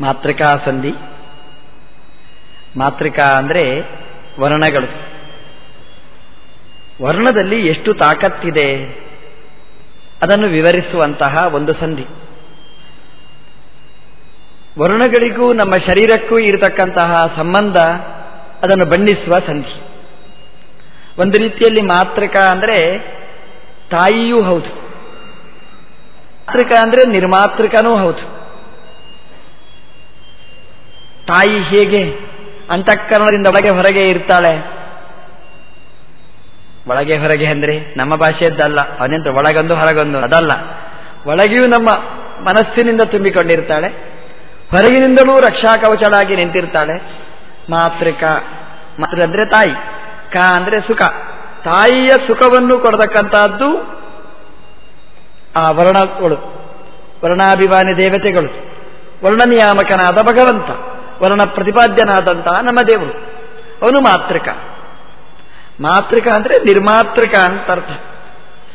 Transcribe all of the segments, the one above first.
ಮಾತೃಕಾ ಸಂಧಿ. ಮಾತೃಕಾ ಅಂದರೆ ವರ್ಣಗಳು. ವರ್ಣದಲ್ಲಿ ಎಷ್ಟು ತಾಕತ್ತಿದೆ? ಅದನ್ನು ವಿವರಿಸುವಂತಹ ಒಂದು ಸಂಧಿ. ವರ್ಣಗಳಿಗೂ ನಮ್ಮ ಶರೀರಕ್ಕೂ ಇರತಕ್ಕಂತಹ ಸಂಬಂಧ ಅದನ್ನು ಬಣ್ಣಿಸುವ ಸಂಧಿ. ಒಂದು ರೀತಿಯಲ್ಲಿ ಮಾತೃಕ ಅಂದರೆ ತಾಯಿಯೂ ಹೌದು. ಮಾತೃಕ ಅಂದರೆ ನಿರ್ಮಾತೃಕನೂ ಹೌದು. ತಾಯಿ ಹೇಗೆ ಅಂತಃಕರಣದಿಂದ ಒಳಗೆ ಹೊರಗೆ ಇರ್ತಾಳೆ? ಒಳಗೆ ಹೊರಗೆ ಅಂದರೆ ನಮ್ಮ ಭಾಷೆಯದ್ದಲ್ಲ ಅದೆಂತ ಒಳಗೊಂದು ಹೊರಗೊಂದು ಅದಲ್ಲ. ಒಳಗೆಯೂ ನಮ್ಮ ಮನಸ್ಸಿನಿಂದ ತುಂಬಿಕೊಂಡಿರ್ತಾಳೆ, ಹೊರಗಿನಿಂದಲೂ ರಕ್ಷಾ ಕವಚಳಾಗಿ ನಿಂತಿರ್ತಾಳೆ. ಮಾತೃಕ, ಮಾತೃ ಅಂದ್ರೆ ತಾಯಿ, ಕ ಅಂದ್ರೆ ಸುಖ. ತಾಯಿಯ ಸುಖವನ್ನು ಕೊಡತಕ್ಕಂತಹದ್ದು ಆ ವರ್ಣಗಳು, ವರ್ಣಾಭಿಮಾನಿ ದೇವತೆಗಳು, ವರ್ಣನಿಯಾಮಕನಾದ ಭಗವಂತ. ವರ್ಣ ಪ್ರತಿಪಾದ್ಯನಾದಂತಹ ನಮ್ಮ ದೇವರು. ಅವನು ಮಾತೃಕ. ಮಾತೃಕ ಅಂದರೆ ನಿರ್ಮಾತೃಕ ಅಂತ ಅರ್ಥ.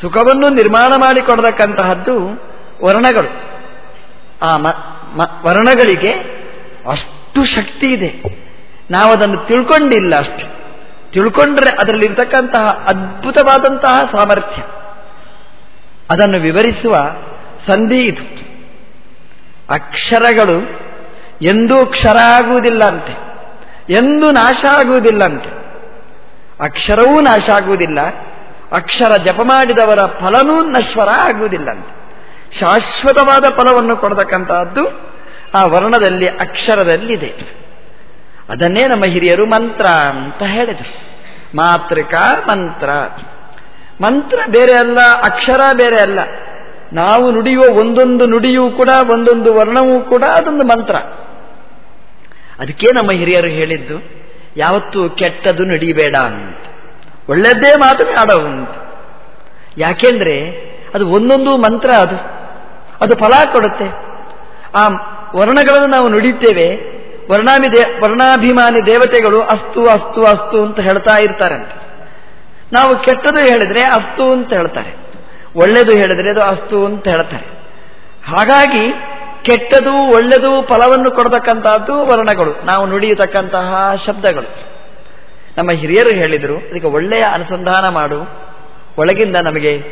ಸುಖವನ್ನು ನಿರ್ಮಾಣ ಮಾಡಿಕೊಡತಕ್ಕಂತಹದ್ದು ವರ್ಣಗಳು. ಆ ವರ್ಣಗಳಿಗೆ ಅಷ್ಟು ಶಕ್ತಿ ಇದೆ. ನಾವು ಅದನ್ನು ತಿಳ್ಕೊಂಡಿಲ್ಲ ಅಷ್ಟು. ತಿಳ್ಕೊಂಡ್ರೆ ಅದರಲ್ಲಿರ್ತಕ್ಕಂತಹ ಅದ್ಭುತವಾದಂತಹ ಸಾಮರ್ಥ್ಯ. ಅದನ್ನು ವಿವರಿಸುವ ಸಂಧಿ ಇದು. ಅಕ್ಷರಗಳು ಎಂದೂ ಕ್ಷರ ಆಗುವುದಿಲ್ಲಂತೆ, ಎಂದೂ ನಾಶ ಆಗುವುದಿಲ್ಲಂತೆ. ಅಕ್ಷರವೂ ನಾಶ ಆಗುವುದಿಲ್ಲ, ಅಕ್ಷರ ಜಪ ಮಾಡಿದವರ ಫಲನೂ ನಶ್ವರ ಆಗುವುದಿಲ್ಲಂತೆ. ಶಾಶ್ವತವಾದ ಫಲವನ್ನು ಕೊಡತಕ್ಕಂತಹದ್ದು ಆ ವರ್ಣದಲ್ಲಿ ಅಕ್ಷರದಲ್ಲಿದೆ. ಅದನ್ನೇ ನಮ್ಮ ಹಿರಿಯರು ಮಂತ್ರ ಅಂತ ಹೇಳಿದರು. ಮಾತೃಕಾ, ಮಂತ್ರ. ಮಂತ್ರ ಬೇರೆ ಅಲ್ಲ, ಅಕ್ಷರ ಬೇರೆ ಅಲ್ಲ. ನಾವು ನುಡಿಯುವ ಒಂದೊಂದು ನುಡಿಯೂ ಕೂಡ, ಒಂದೊಂದು ವರ್ಣವೂ ಕೂಡ ಅದೊಂದು ಮಂತ್ರ. ಅದಕ್ಕೆ ನಮ್ಮ ಹಿರಿಯರು ಹೇಳಿದ್ದು, ಯಾವತ್ತೂ ಕೆಟ್ಟದು ನಡೀಬೇಡ ಅಂತ. ಮಾತು ಆಡವು ಅಂತ. ಯಾಕೆಂದ್ರೆ ಅದು ಒಂದೊಂದು ಮಂತ್ರ ಅದು. ಅದು ಫಲ ಕೊಡುತ್ತೆ. ಆ ವರ್ಣಗಳನ್ನು ನಾವು ನುಡಿತೇವೆ ವರ್ಣಾಭಿ ದೇ, ವರ್ಣಾಭಿಮಾನಿ ದೇವತೆಗಳು ಅಸ್ತು ಅಸ್ತು ಅಸ್ತು ಅಂತ ಹೇಳ್ತಾ ಇರ್ತಾರಂತೆ. ನಾವು ಕೆಟ್ಟದು ಹೇಳಿದ್ರೆ ಅಸ್ತು ಅಂತ ಹೇಳ್ತಾರೆ. ಒಳ್ಳೆಯದು ಹೇಳಿದ್ರೆ ಅದು ಅಸ್ತು ಅಂತ ಹೇಳ್ತಾರೆ. ಹಾಗಾಗಿ ಕೆಟ್ಟದು ಒಳ್ಳೆಯದು ಫಲವನ್ನು ಕೊಡತಕ್ಕಂತಹದ್ದು ವರ್ಣಗಳು. ನಾವು ನುಡಿಯತಕ್ಕಂತಹ ಶಬ್ದಗಳು. ನಮ್ಮ ಹಿರಿಯರು ಹೇಳಿದರು ಅದಕ್ಕೆ ಒಳ್ಳೆಯ ಅನುಸಂಧಾನ ಮಾಡು. ಒಳಗಿಂದ ನಮಗೆ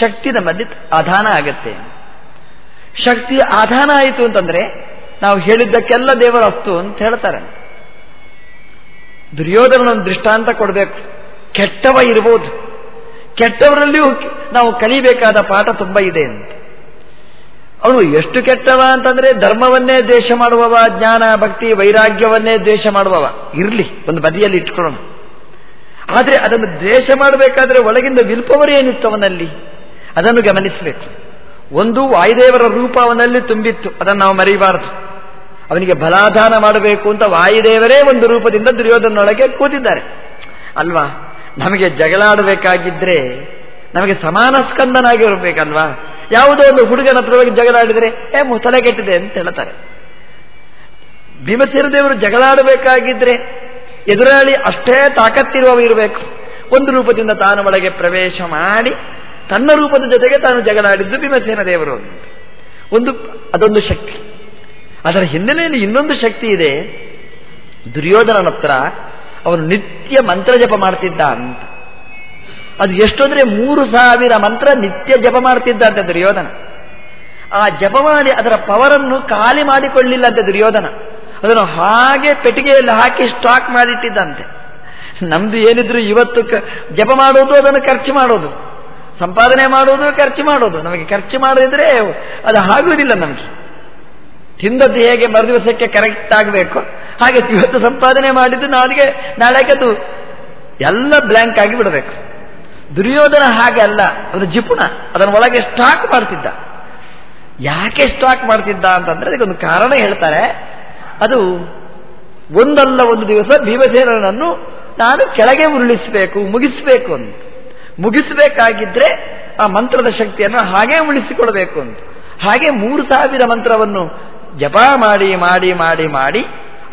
ಶಕ್ತಿ ನಮ್ಮಲ್ಲಿ ಆಧಾನ ಆಗತ್ತೆ. ಶಕ್ತಿ ಆಧಾನ ಆಯಿತು ಅಂತಂದ್ರೆ, ನಾವು ಹೇಳಿದ್ದಕ್ಕೆಲ್ಲ ದೇವರ ಅಸ್ತು ಅಂತ ಹೇಳ್ತಾರೆ. ದುರ್ಯೋಧನೊಂದು ದೃಷ್ಟಾಂತ ಕೊಡಬೇಕು. ಕೆಟ್ಟವ ಇರ್ಬೋದು. ಕೆಟ್ಟವರಲ್ಲಿಯೂ ನಾವು ಕಲಿಬೇಕಾದ ಪಾಠ ತುಂಬ ಇದೆ ಅವನು ಎಷ್ಟು ಕೆಟ್ಟವ ಅಂತಂದ್ರೆ ಧರ್ಮವನ್ನೇ ದ್ವೇಷ ಮಾಡುವವ, ಜ್ಞಾನ, ಭಕ್ತಿ, ವೈರಾಗ್ಯವನ್ನೇ ದ್ವೇಷ ಮಾಡುವವ. ಇರಲಿ, ಒಂದು ಬದಿಯಲ್ಲಿ ಇಟ್ಕೊಳ್ಳೋಣ. ಆದರೆ ಅದನ್ನು ದ್ವೇಷ ಮಾಡಬೇಕಾದ್ರೆ ಒಳಗಿಂದ ವಿಲ್ಪವರು ಏನಿತ್ತು ಅವನಲ್ಲಿ ಅದನ್ನು ಗಮನಿಸಬೇಕು. ಒಂದು ವಾಯುದೇವರ ರೂಪ ಅವನಲ್ಲಿ ತುಂಬಿತ್ತು. ಅದನ್ನು ನಾವು ಮರೆಯಬಾರದು ಅವನಿಗೆ ಬಲಾಧಾನ ಮಾಡಬೇಕು ಅಂತ ವಾಯುದೇವರೇ ಒಂದು ರೂಪದಿಂದ ದುರ್ಯೋಧನೊಳಗೆ ಕೂತಿದ್ದಾರೆ. ಅಲ್ವಾ? ನಮಗೆ ಜಗಳಾಡಬೇಕಾಗಿದ್ರೆ ನಮಗೆ ಸಮಾನ ಸ್ಕಂದನಾಗಿರ್ಬೇಕಲ್ವಾ ಯಾವುದೋ ಒಂದು ಹುಡುಗನ ಹತ್ರವಾಗಿ ಜಗಳಾಡಿದರೆ ಏ ಮುತಲೆ ಕೆಟ್ಟಿದೆ ಅಂತ ಹೇಳ್ತಾರೆ. ಭೀಮಸೇನ ದೇವರು ಜಗಳಾಡಬೇಕಾಗಿದ್ರೆ ಎದುರಾಳಿ ಅಷ್ಟೇ ತಾಕತ್ತಿರುವವ ಇರಬೇಕು. ಒಂದು ರೂಪದಿಂದ ತಾನು ಒಳಗೆ ಪ್ರವೇಶ ಮಾಡಿ, ತನ್ನ ರೂಪದ ಜೊತೆಗೆ ತಾನು ಜಗಳಾಡಿದ್ದು ಭೀಮಸೇನ ದೇವರು ಒಂದು, ಅದೊಂದು ಶಕ್ತಿ. ಅದರ ಹಿನ್ನೆಲೆಯಲ್ಲಿ ಇನ್ನೊಂದು ಶಕ್ತಿ ಇದೆ. ದುರ್ಯೋಧನನತ್ರ ಅವನು ನಿತ್ಯ ಮಂತ್ರ ಜಪ ಮಾಡ್ತಿದ್ದ ಅಂತ. ಅದು ಎಷ್ಟು ಅಂದ್ರೆ ಮೂರು ಸಾವಿರ ಮಂತ್ರ ನಿತ್ಯ ಜಪ ಮಾಡ್ತಿದ್ದ ಅಂತ ದುರ್ಯೋಧನ. ಆ ಜಪ ಮಾಡಿ ಅದರ ಪವರನ್ನು ಖಾಲಿ ಮಾಡಿಕೊಳ್ಳಿಲ್ಲ ಅಂತ ದುರ್ಯೋಧನ. ಅದನ್ನು ಹಾಗೆ ಪೆಟ್ಟಿಗೆಯಲ್ಲಿ ಹಾಕಿ ಸ್ಟಾಕ್ ಮಾಡಿಟ್ಟಿದ್ದಂತೆ. ನಮ್ದು ಏನಿದ್ರು ಇವತ್ತು ಜಪ ಮಾಡೋದು ಅದನ್ನು ಖರ್ಚು ಮಾಡೋದು ಸಂಪಾದನೆ ಮಾಡೋದು ಖರ್ಚು ಮಾಡೋದು ನಮಗೆ ಖರ್ಚು ಮಾಡಿದ್ರೆ ಅದು ಆಗುವುದಿಲ್ಲ ನಮಗೆ. ತಿಂದದ್ದು ಹೇಗೆ ಮರುದಿವಸಕ್ಕೆ ಕರೆಕ್ಟ್ ಆಗಬೇಕು? ಹಾಗೆ ಇವತ್ತು ಸಂಪಾದನೆ ಮಾಡಿದ್ದು ನಾಳೆಗೆ ನಾಳೆಗೆ ಅದು ಎಲ್ಲ ಬ್ಲ್ಯಾಂಕ್ ಆಗಿ ಬಿಡಬೇಕು. ದುರ್ಯೋಧನ ಹಾಗೆ ಅಲ್ಲ, ಅದು ಜಿಪುಣ, ಅದನ್ನು ಒಳಗೆ ಸ್ಟಾಕ್ ಮಾಡ್ತಿದ್ದ. ಯಾಕೆ ಸ್ಟಾಕ್ ಮಾಡ್ತಿದ್ದ ಅಂತಂದ್ರೆ ಅದಕ್ಕೊಂದು ಕಾರಣ ಹೇಳ್ತಾರೆ, ಅದು ಒಂದಲ್ಲ ಒಂದು ದಿವಸ ಭೀಮಸೇನನನ್ನು ನಾನು ಕೆಳಗೆ ಉರುಳಿಸಬೇಕು, ಮುಗಿಸಬೇಕು ಅಂತ. ಮುಗಿಸಬೇಕಾಗಿದ್ರೆ ಆ ಮಂತ್ರದ ಶಕ್ತಿಯನ್ನು ಹಾಗೆ ಉಳಿಸಿಕೊಡಬೇಕು ಅಂತ. ಹಾಗೆ ಮೂರು ಸಾವಿರ ಮಂತ್ರವನ್ನು ಜಪ ಮಾಡಿ ಮಾಡಿ ಮಾಡಿ ಮಾಡಿ,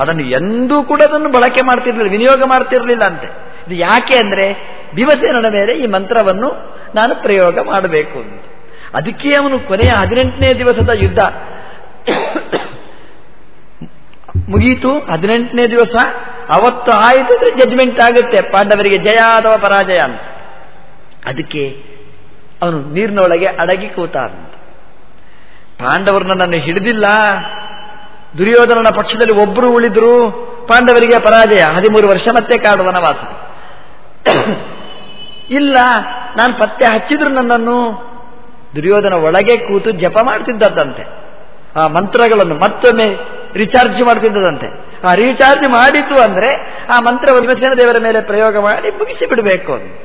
ಅದನ್ನು ಎಂದೂ ಕೂಡ ಅದನ್ನು ಬಳಕೆ ಮಾಡ್ತಿರ್ಲಿಲ್ಲ, ವಿನಿಯೋಗ ಮಾಡ್ತಿರ್ಲಿಲ್ಲ ಅಂತೆ. ಇದು ಯಾಕೆ ಅಂದರೆ ಭೀಮಸೇನನ ಮೇಲೆ ಈ ಮಂತ್ರವನ್ನು ನಾನು ಪ್ರಯೋಗ ಮಾಡಬೇಕು ಅದಕ್ಕೆ ಅವನು ಕೊನೆಯ ಹದಿನೆಂಟನೇ ದಿವಸದ ಯುದ್ಧ. ಮುಗೀತು, ಹದಿನೆಂಟನೇ ದಿವಸ. ಅವತ್ತು ಆಯಿತು ಅಂದರೆ ಜಜ್ಮೆಂಟ್ ಆಗುತ್ತೆ. ಪಾಂಡವರಿಗೆ ಜಯ ಅಥವಾ ಪರಾಜಯ ಅಂತ. ಅದಕ್ಕೆ ಅವನು ನೀರಿನೊಳಗೆ ಅಡಗಿ ಕೂತ ಅಂತ. ಪಾಂಡವರು ನನ್ನನ್ನು ಹಿಡಿದಿಲ್ಲ. ದುರ್ಯೋಧನನ ಪಕ್ಷದಲ್ಲಿ ಒಬ್ಬರು ಉಳಿದ್ರು. ಪಾಂಡವರಿಗೆ ಪರಾಜಯ. ಹದಿಮೂರು ವರ್ಷ ಮತ್ತೆ ಕಾಡುವನ ವನವಾಸ. ಇಲ್ಲ, ನಾನು ಪತ್ತೆ ಹಚ್ಚಿದ್ರು ನನ್ನನ್ನು. ದುರ್ಯೋಧನ ಒಳಗೆ ಕೂತು ಜಪ ಮಾಡ್ತಿದ್ದದ್ದಂತೆ. ಆ ಮಂತ್ರಗಳನ್ನು ಮತ್ತೊಮ್ಮೆ ರಿಚಾರ್ಜ್ ಮಾಡ್ತಿದ್ದದಂತೆ ಆ ರೀಚಾರ್ಜ್ ಮಾಡಿತು ಅಂದ್ರೆ ಆ ಮಂತ್ರ ವಿಮಸೇನ ದೇವರ ಮೇಲೆ ಪ್ರಯೋಗ ಮಾಡಿ ಮುಗಿಸಿ ಬಿಡಬೇಕು ಅಂತ.